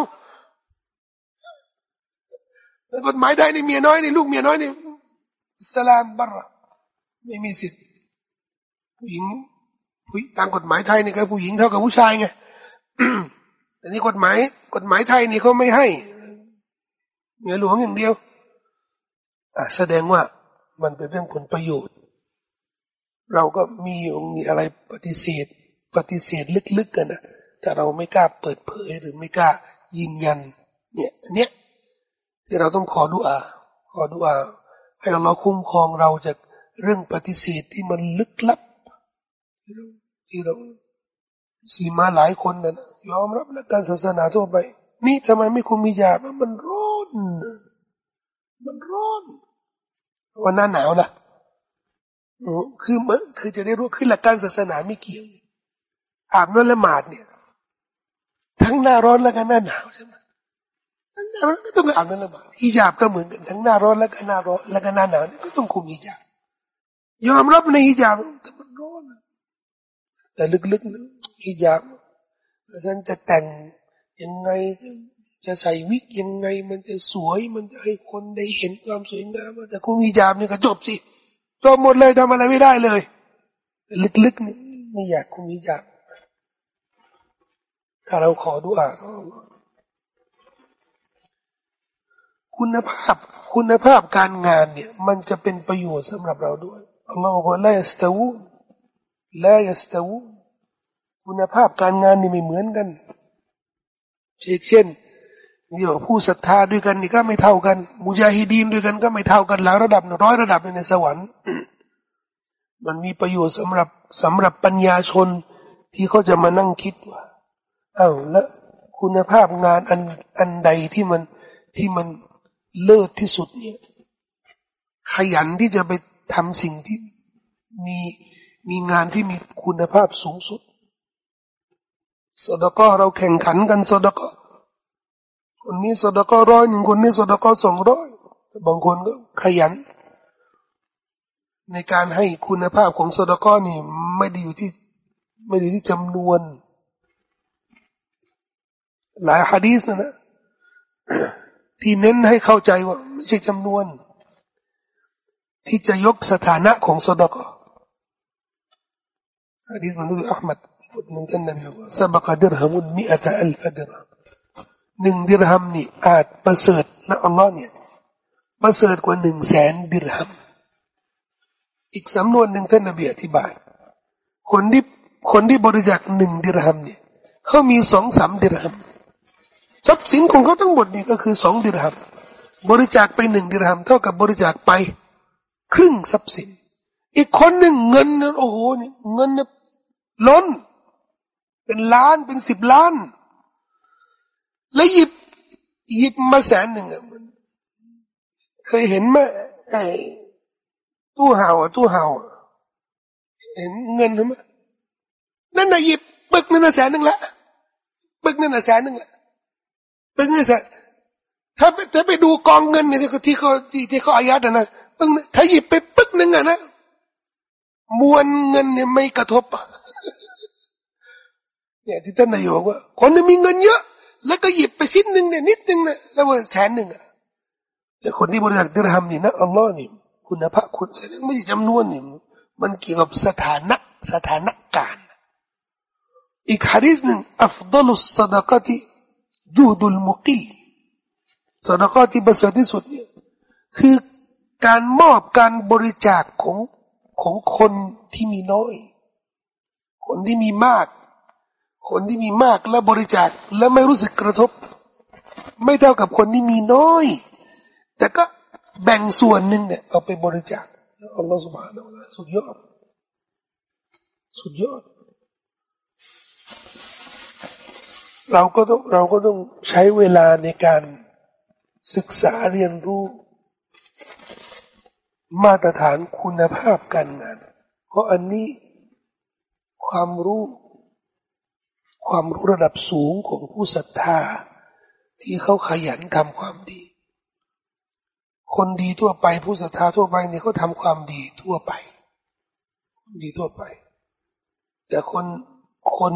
กฎหมายไทยนี่เมียน้อยนี่ลูกเมียน้อยนี่สลามบาระไม่มีสิทธิ์ ผู้หญิงผู้ตามกฎหมายไทยนี่ก็ผู้หญิงเท่ากับผู้ชายไงแต่นี่กฎหมาย กฎหมายไทยนี่เขาไม่ให้เมียหลวงอย่างเดียวอะแสดงว่ามันเป็นเรื่องผลประโยชน์ เราก็มีมีอะไรปฏิเสธ ปฏิเสธลึกๆกันนะแต่เราไม่กล้าเปิดเผยหรือไม่กล้ายืนยัน เนี่ยเนี้ยที่เราต้องขอดุอาขอดุอาให้เราคุ้มครองเราจากเรื่องปฏิเสธที่มันลึกลับ ที่เราสีมาหลายคนนะยอมรับและกการศาสนาทั่วไป นี่ทำไมไม่คุมมียามันร้อน มันร้อน วันหน้าหนาวล่ะคือเหมือนคือจะได้รู้คือหลักการศาสนาไม่เกี่ยวอาบน้ำละหมาดเนี่ย ทั้งหน้าร้อนและก็หน้าหนาวใช่ไหมทั้งหน้าร้อนก็ต้องอาบน้ำละหมาดฮิญาบก็เหมือนกันทั้งหน้าร้อนและก็หน้าร้อนและก็หน้าหนาวก็ต้องคุมฮิญาบยอมรับในฮิญาบแต่มันร้อน แต่ลึกๆนะฮิญาบฉันจะแต่งยังไงจะใส่วิกยังไง มันจะสวยมันจะให้คนได้เห็นความสวยงามแต่คุมฮิญาบเนี่ยก็จบสิจบหมดเลยทำอะไรไม่ได้เลย ลึกๆนี่ไม่อยากคุมฮิญาบถ้าเราขอดุอาคุณภาพคุณภาพการงานเนี่ย มันจะเป็นประโยชน์สำหรับเราด้วยอัลลอฮฺบอกว่าละสตาวู ละยัสตาวูคุณภาพการงานนี่ไม่เหมือนกันเช่นนี่บอกผู้ศรัทธาด้วยกันนี่ก็ไม่เท่ากันมุจาฮิดีนด้วยกันก็ไม่เท่ากันหลายระดับร้อยระดับในสวรรค์ มันมีประโยชน์สำหรับสำหรับปัญญาชนที่เขาจะมานั่งคิดว่าอ้าวแล้วคุณภาพงานอันอันใดที่มันที่มันเลิศที่สุดเนี่ย ขยันที่จะไปทำสิ่งที่มี มีงานที่มีคุณภาพสูงสุดสดก็เราแข่งขันกันสดก็คนนี้สดก็ร้อยหนึ่งคนนี้สดก็สองร้อยบางคนก็ขยัน ในการให้คุณภาพของสดก็นี่ไม่ได้อยู่ที่ ไม่ได้ที่จำนวน หลายฮะดีสนะนะที่เน้นให้เข้าใจว่า ไม่ใช่จำนวน ที่จะยกสถานะของสดก็ ฮะดีสมันดูอัลมัดบทหนึ่งท่านนบีว่าสบักดิรฮมุนมิอัตอัลฟดิรฮมหนึ่งดิรฮัมนี่อาจประเสริฐนะอัลลอฮ์เนี่ยประเสริฐกว่าหนึ่งแสนดิรฮัม อีกสำนวนหนึ่งท่านนบีอธิบาย คนที่คนที่บริจาคหนึ่งดิรฮัมเนี่ยเขามีสองสามดิรฮัมทรัพย์สินของเขาทั้งหมดนี่ก็คือสองดิรหัม บริจาคไปหนึ่งดิรหัมเท่ากับบริจาคไป ครึ่งทรัพย์สิน อีกคนหนึ่งเงินโอ้โหเงิน ล้น เป็นล้านเป็นสิบล้าน แล้วหยิบหยิบมาแสนหนึ่งเคยเห็นไหมไอ้ตู้ห่าวตู้ห่าวเห็นเงินไหมนั่นน่ะหยิบปึกนั่นน่ะแสนหนึ่งละปึกนั่นน่ะแสนหนึ่งละปึกนั่นแสนถ้าถ้าไปดูกองเงินเนี่ยที่เขาที่ที่เขาอายัดนะปึกถ้าหยิบไปปึกหนึ่งอะนะมวลเงินเนี่ยไม่กระทบ เนี่ยที่ท่านนายกว่า คนที่มีเงินเยอะ แล้วก็หยิบไปชิ้นหนึ่งเนี่ยนิดหนึ่งนะแล้วว่าแสนหนึ่งอะแต่คนที่บริจาคดิรหัมนี่นะอัลลอฮ์นี่คุณภาพคุณแสดงไม่ใช่จำนวนนี่มันเกี่ยวกับสถานะสถานการณ์อีกฮะดีษหนึ่งอัฟดลุสซาดกะติจูดุลมุกิลสดกที่ประเสริฐที่สุดเนี่ยคือการมอบการบริจาคของของคนที่มีน้อย คนที่มีมาก คนที่มีมากและบริจาคและไม่รู้สึกกระทบ ไม่เท่ากับคนที่มีน้อย แต่ก็แบ่งส่วนหนึ่งเนี่ยเอาไปบริจาคอัลลอฮฺสุบฮานาอัลลอฮฺสุดยอดสุดยอด เราก็ต้องเราก็ต้องใช้เวลาในการศึกษาเรียนรู้ มาตรฐานคุณภาพการงาน เพราะอันนี้ความรู้ ความรู้ระดับสูงของผู้ศรัทธา ที่เขาขยันทำความดี คนดีทั่วไปผู้ศรัทธาทั่วไปเนี่ยเขาทำความดีทั่วไป ดีทั่วไป แต่คนคน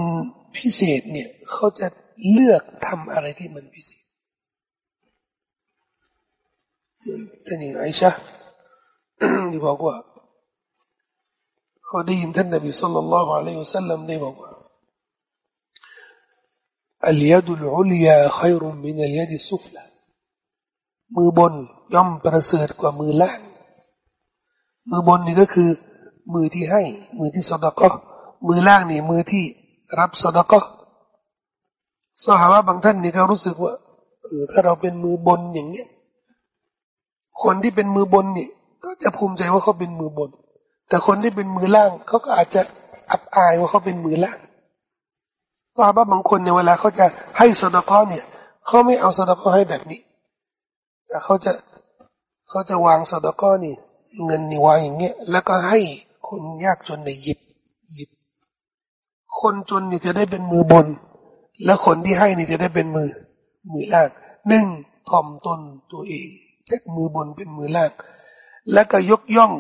พิเศษเนี่ยเขาจะเลือกทำอะไรที่มันพิเศษท่านหญิงไอชะที่บอกว่าเขาได้ยินท่านนบีสุลต่านละฮ์อะลัยฮิวสัลลัมได้บอกว่า اليد العليا خير من اليد السفلى มือบนย่อมประเสริฐกว่ามือล่างมือบนนี่ก็คือ มือที่ให้ มือที่สดก็มือล่างนี่มือที่รับสดก็สหายบางท่านนี่ก็รู้สึกว่าเออถ้าเราเป็นมือบนอย่างเนี้ยคนที่เป็นมือบนนี่ก็จะภูมิใจว่าเขาเป็นมือบน แต่คนที่เป็นมือล่างเขาก็อาจจะอับอายว่าเขาเป็นมือล่าง ทราบว่าบางคนในเวลาเขาจะให้สดกอเนี่ยเขาไม่เอาสดกอให้แบบนี้ แต่เขาจะเขาจะวางสดกอนี่ เงินนี่วางอย่างเงี้ยแล้วก็ให้คนยากจนในหยิบหยิบ คนจนนี่จะได้เป็นมือบน แล้วคนที่ให้นี่จะได้เป็นมือ มือล่างหนึ่งถ่อมตนตัวเองจากมือบนเป็นมือล่าง แล้วก็ยกย่อง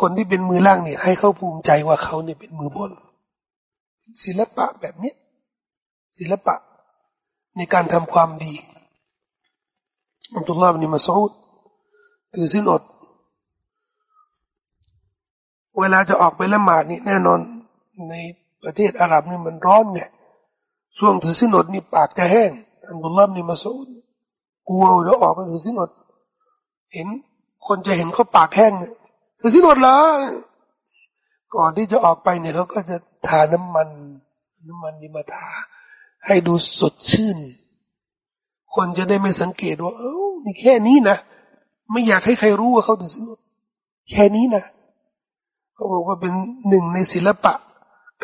คนที่เป็นมือล่างเนี่ยให้เขาภูมิใจว่าเขาเนี่ยเป็นมือบน ศิลปะแบบนี้ ศิลปะ ในการทำความดีอัลตุลลาห์บินมาสูดถือสินอด เวลาจะออกไปละหมาดนี่แน่นอนในประเทศอาหรับนี่มันร้อนไงช่วงถือสินอดนี่ปากจะแห้งอัลตุลลาห์บินมาสูดกลัวเดี๋ยวออกไปถือสินอด เห็นคนจะเห็นเขาปากแห้งเนี่ยคือสิ้นหมดแล้วก่อนที่จะออกไปเนี่ยเขาก็จะทาน้ำมัน น้ำมันนี่มาทา ให้ดูสดชื่น คนจะได้ไม่สังเกตว่า เอ้านี่แค่นี้นะ ไม่อยากให้ใครรู้ว่าเขาถึงสิ้นหมดแค่นี้นะเขาบอกว่าเป็นหนึ่งในศิลปะ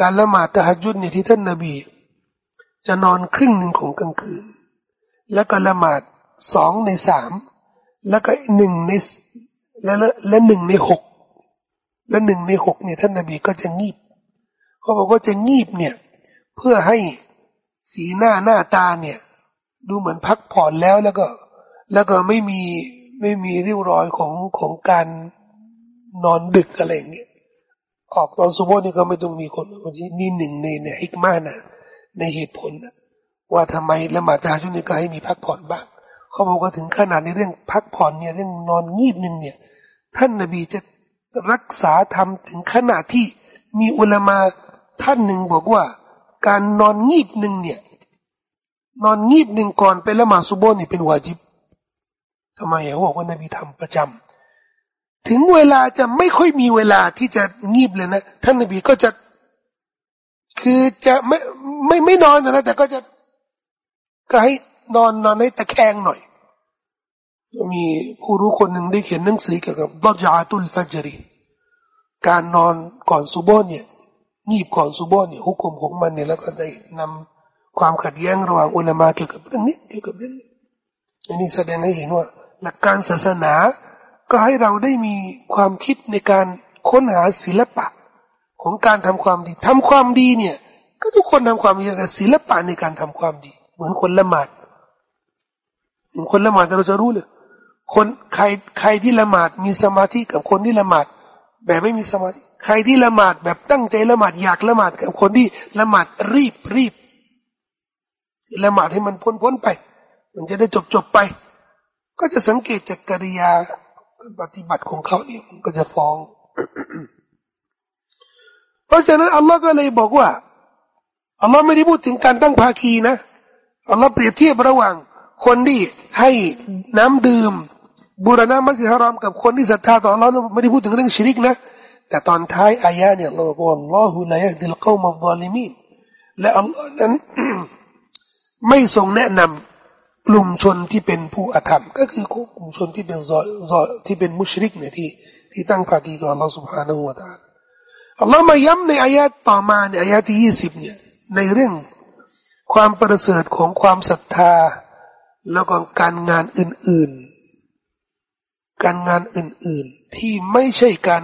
การละหมาดตะฮัจุดเนี่ยที่ท่านนาบี จะนอนครึ่งหนึ่งของกลางคืน แล้วก็ละหมาดสองในสามแล้วก็หนึ่งในและและหนึ่งในหกและหนึ่งในหกเนี่ยท่านนบีก็จะงีบเขาบอกว่าจะงีบเนี่ย เพื่อให้ สีหน้าหน้าตาเนี่ย ดูเหมือนพักผ่อนแล้วแล้วก็ แล้วก็ไม่มีไม่มีริ้วรอยของของการนอนดึกอะไรอย่างเงี้ยออกตอนสุโบนี่ก็ไม่ต้องมีคนนี่หนึ่งในในฮิกมานะในเหตุผลนะว่าทำไมละหมาดตาชุนี้ก็ให้มีพักผ่อนบ้างเขาบอกว่าถึงขนาดในเรื่องพักผ่อนเนี่ยเรื่องนอนงีบหนึ่งเนี่ย ท่านนบีจะรักษาทำถึงขนาดที่มีอุลามาท่านหนึ่งบอกว่า การนอนงีบหนึ่งเนี่ย นอนงีบหนึ่งก่อนไปละหมาดซุโบนี่เป็นวาจิบทำไมเขาบอกว่านบีทำประจำถึงเวลาจะไม่ค่อยมีเวลาที่จะงีบเลยนะท่านนบีก็จะ คือจะไม่ไม่ไม่นอนนะแต่ก็จะก็ให้นอนนอนให้ตะแคงหน่อยมีผู้รู้คนหนึ่งได้เขียนหนังสือเกี่ยวกับดจาตุลฟัจรีการนอนก่อนซุโบนเนี่ย งีบก่อนซุโบนเนี่ยหุกคมของมันเนี่ยแล้วก็ได้นำความขัดแย้งระหว่างอุลามะเกี่ยวกับเรื่องนี้เกี่ยวกับเรื่องนี้อันนี้แสดงให้เห็นว่า หลักการศาสนา ก็ให้เราได้มีความคิดในการค้นหาศิลปะของการทำความดีทำความดีเนี่ย ก็ทุกคนทำความดีแต่ศิลปะในการทำความดี เหมือนคนละหมาดเหมือนคนละหมาดเราจะรู้เลยคนใครใครที่ละหมาดมีสมาธิกับคนที่ละหมาดแบบไม่มีสมาธิ ใครที่ละหมาดแบบตั้งใจละหมาดอยากละหมาดกับคนที่ละหมาดรีบรีบละหมาดให้มันพ้นพ้นไป มันจะได้จบจบไป ก็จะสังเกตจากกิริยาปฏิบัติของเขาเนี่ยมันก็จะฟ้อง เพราะฉะนั้นอัลลอฮ์ก็เลยบอกว่าอัลลอฮ์ไม่ได้พูดถึงการตั้งภาคีนะอัลลอฮ์เปรียบเทียบระหว่าง คนที่ให้น้ำดื่มบูรณะมัสยิดฮารอมกับคนที่ศรัทธาต่ออัลลอฮ์ไม่ได้พูดถึงเรื่องชิริกนะ แต่ตอนท้ายอายะเนี่ยเราบอกว่าอัลลอฮุลายะดิลกอมัลลิมีนและอัลลอฮ์นั้นไม่ทรงแนะนำกลุ่มชนที่เป็นผู้อธรรม ก็คือกลุ่มชนที่เป็นซอที่เป็นมุชริกเนี่ยที่ที่ตั้งภาคีกับอัลลอฮ์ سبحانه และ تعالى อัลลอฮ์มาย้ำในอายะต่อมาในอายะที่ยี่สิบเนี่ยในเรื่องความประเสริฐของความศรัทธา แล้วก็การงานอื่นๆ การงานอื่นๆที่ไม่ใช่การ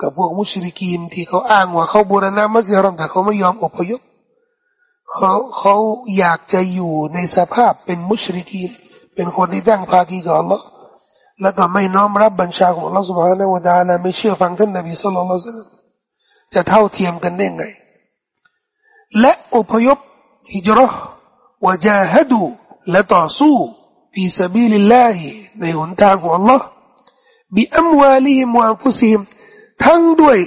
กับพวกมุชริกีนที่เขาอ้างว่าเขาบูรณะมัสยิดรอมแต่เขาไม่ยอมอพยพเขาเขาอยากจะอยู่ในสภาพเป็นมุชริกีน เป็นคนที่ตั้งภาคีกับอัลลอฮ์แล้วก็ไม่น้อมรับบัญชาของอัลลอฮ์สุบฮานาวะดาลาไม่เชื่อฟังท่านนบีสุลต่านจะเท่าเทียมกันได้ไง และอพยพฮิจรัวจาฮัดูและต่อสู้ฟีสบีลิลลาฮิในหนทางของอัลลอฮ์บิอัมวาลีมวอัฟุซิม ทั้งด้วย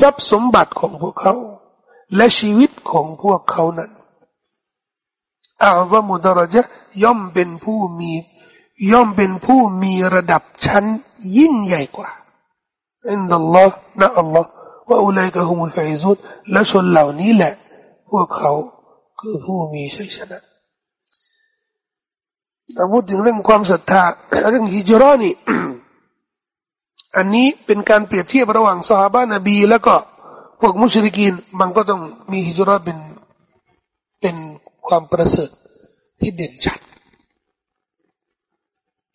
ทรัพย์สมบัติของพวกเขา และชีวิตของพวกเขานั้นอาวะมุดรจะย่อมเป็นผู้มี ย่อมเป็นผู้มีระดับชั้นยิ่งใหญ่กว่าอินดัลลอฮ์นะอัลลอฮ์ว่าอุลัยกะฮุมุลฟอิซุดและชนเหล่านี้แหละ พวกเขาคือผู้มีชัยชนะถ้าพูดถึงเรื่องความศรัทธาเรื่องฮิจรอนี่ อันนี้เป็นการเปรียบเทียบระหว่างสหาบานบี แล้วก็พวกมุชริกีนมันก็ต้องมีฮิจรอเป็นเป็นความประเสริฐที่เด่นชัด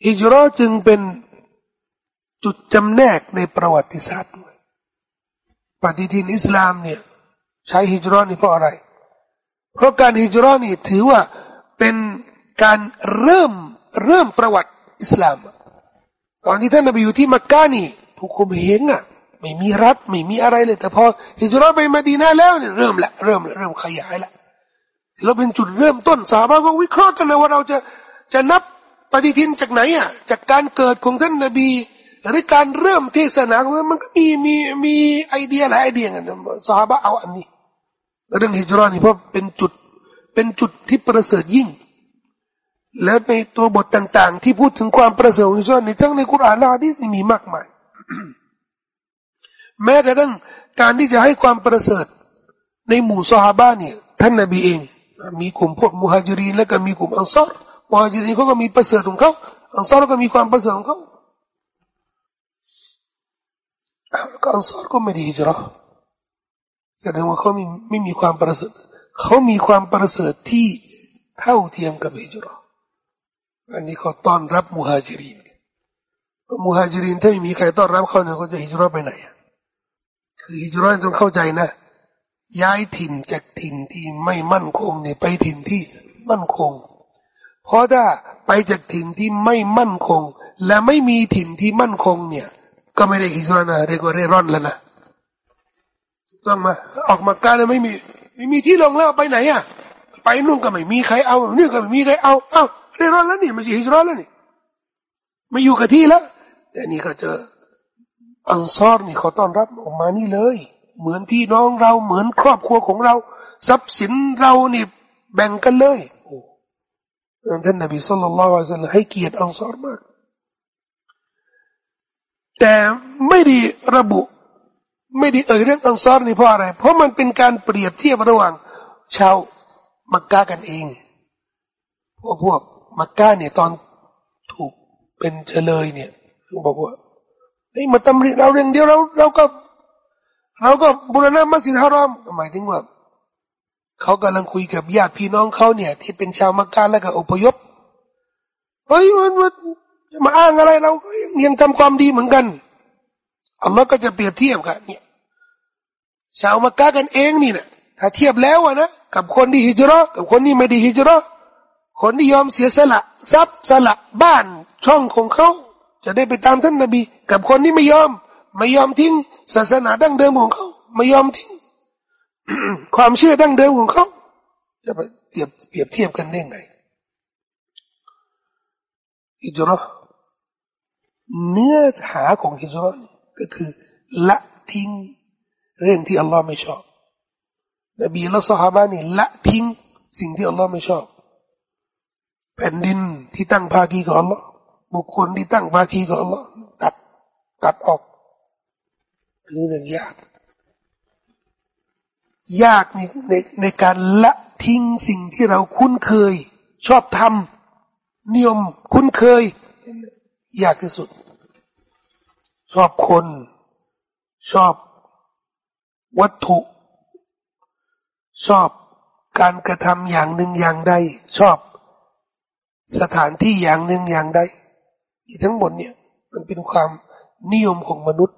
ฮิจรอจึงเป็นจุดจำแนกในประวัติศาสตร์ด้วยปฏิทินอิสลามเนี่ยใช้ฮิจรอนี่เพราะอะไร เพราะการฮิจรอนี่ถือว่าเป็นการเริ่มเริ่มประวัติอิสลาม ตอนที่ท่านนบีอยู่ที่มักกะนี่ทุกคนเห็นอะ ไม่มีรัฐไม่มีอะไรเลย แต่พอฮิจรอไปมาดีนาแล้วเนี่ยเริ่มละเริ่มละเริ่มขยายละเราเป็นจุดเริ่มต้นสาบาก็วิเคราะห์กันเลยว่าเราจะจะนับปฏิทินจากไหนอะ จากการเกิดของท่านนบีหรือการเริ่มเทศนาของมันก็มีมีมีไอเดียหลายไอเดียกันสาบะเอาอันนี้เรื่องฮิจรานี่เพราะเป็นจุดเป็นจุดที่ประเสริฐยิ่ง และในตัวบทต่างๆ ที่พูดถึงความประเสริฐของฮิจรานี่ทั้งในคุรานและฮะดีษมีมากมาย แม้กระทั่งการที่จะให้ความประเสริฐ ในหมู่ซอฮาบะเนี่ยท่านนบีเอง มีกลุ่มพวกมุฮัจิรีนและก็มีกลุ่มอันซอรมุฮัจิรีนเขาก็มีประเสริฐของเขาอันซอรก็มีความประเสริฐของเขาแล้วก็อันซอรก็ไม่ได้ฮิจรัแสดงว่าเขาไม่ไม่มีความประเสริฐเขามีความประเสริฐที่เท่าเทียมกับฮิจรั อันนี้เขาต้อนรับมุฮัจิรีนมุฮัจิรินถ้าไม่มีใครต้อนรับเขาเนี่ยเขาจะฮิจรัไปไหนคือฮิจรัต้องเข้าใจนะ ย้ายถิ่นจากถิ่นที่ไม่มั่นคงเนี่ยไปถิ่นที่มั่นคง เพราะถ้าไปจากถิ่นที่ไม่มั่นคง และไม่มีถิ่นที่มั่นคงเนี่ย ก็ไม่ได้อิสรานะเรียกว่าเร่ร่อนแล้วนะต้องมาออกมาการไม่มีไม่มีที่ลงแล้วไปไหนอะ ไปนู่นก็ไม่มีใครเอานี่ก็ไม่มีใครเอาเอ้า เร่ร่อนแล้วนี่มันจะอิสราแล้วนี่ไม่อยู่กับที่แล้วแต่นี่ก็เจออันซอรนี่เขาต้อนรับออกมานี่เลย เหมือนพี่น้องเราเหมือนครอบครัวของเรา ทรัพย์สินเรานี่แบ่งกันเลยโอ้ท่านนบีสุลต่านละอัลลอฮ์ให้เกียรติอัลซอรมาก แต่ไม่ได้ระบุ ไม่ได้เอ่ยเรื่องอังซอรนี่เพราะอะไร เพราะมันเป็นการเปรียบเทียบระหว่าง ชาวมักกะกันเอง พวกพวก มักกะเนี่ยตอนถูกเป็นเฉลยเนี่ยบอกว่าไอ้มาตำหนิเราเรื่องเดียวเราเราก็เราก็บุรณะมัสยิดฮารอมหมายถึงว่าเขากำลังคุยกับญาติพี่น้องเขาเนี่ย ที่เป็นชาวมักกะแล้วก็อพยพเฮ้ยมันมันมาอ้างอะไรเราก็ยังทำความดีเหมือนกันอัลลอฮ์ก็จะเปรียบเทียบกันเนี่ยชาวมักกะกันเองนี่นะถ้าเทียบแล้วนะกับคนที่ฮิจรักับคนที่ไม่ได้ฮิจรั คนที่ยอมเสียสละทรัพย์สละบ้านช่องของเขาจะได้ไปตามท่านนบี กับคนที่ไม่ยอม ไม่ยอมทิ้ง ศาสนาดั้งเดิมของเขาไม่ยอมทิ้งความเชื่อดั้งเดิมของเขาจะไปเปรียบเปรียบเทียบกันได้ไงฮิจรัเนื้อหาของฮิจรัก็คือ ละทิ้ง เรื่องที่อัลลอฮ์ไม่ชอบนบีและสหายนี่ละทิ้งสิ่งที่อัลลอฮ์ไม่ชอบ แผ่นดินที่ตั้งภาคีกับอัลลอฮ์บุคคลที่ตั้งภาคีกับอัลลอฮ์ตัดตัดออกอันนี้เรื่องยากยากในในในการละทิ้งสิ่งที่เราคุ้นเคย ชอบทำนิยมคุ้นเคย ยากที่สุด ชอบคน ชอบวัตถุ ชอบการกระทำอย่างหนึ่งอย่างใด ชอบ สถานที่อย่างหนึ่งอย่างใดทั้งหมดเนี่ย มันเป็นความนิยมของมนุษย์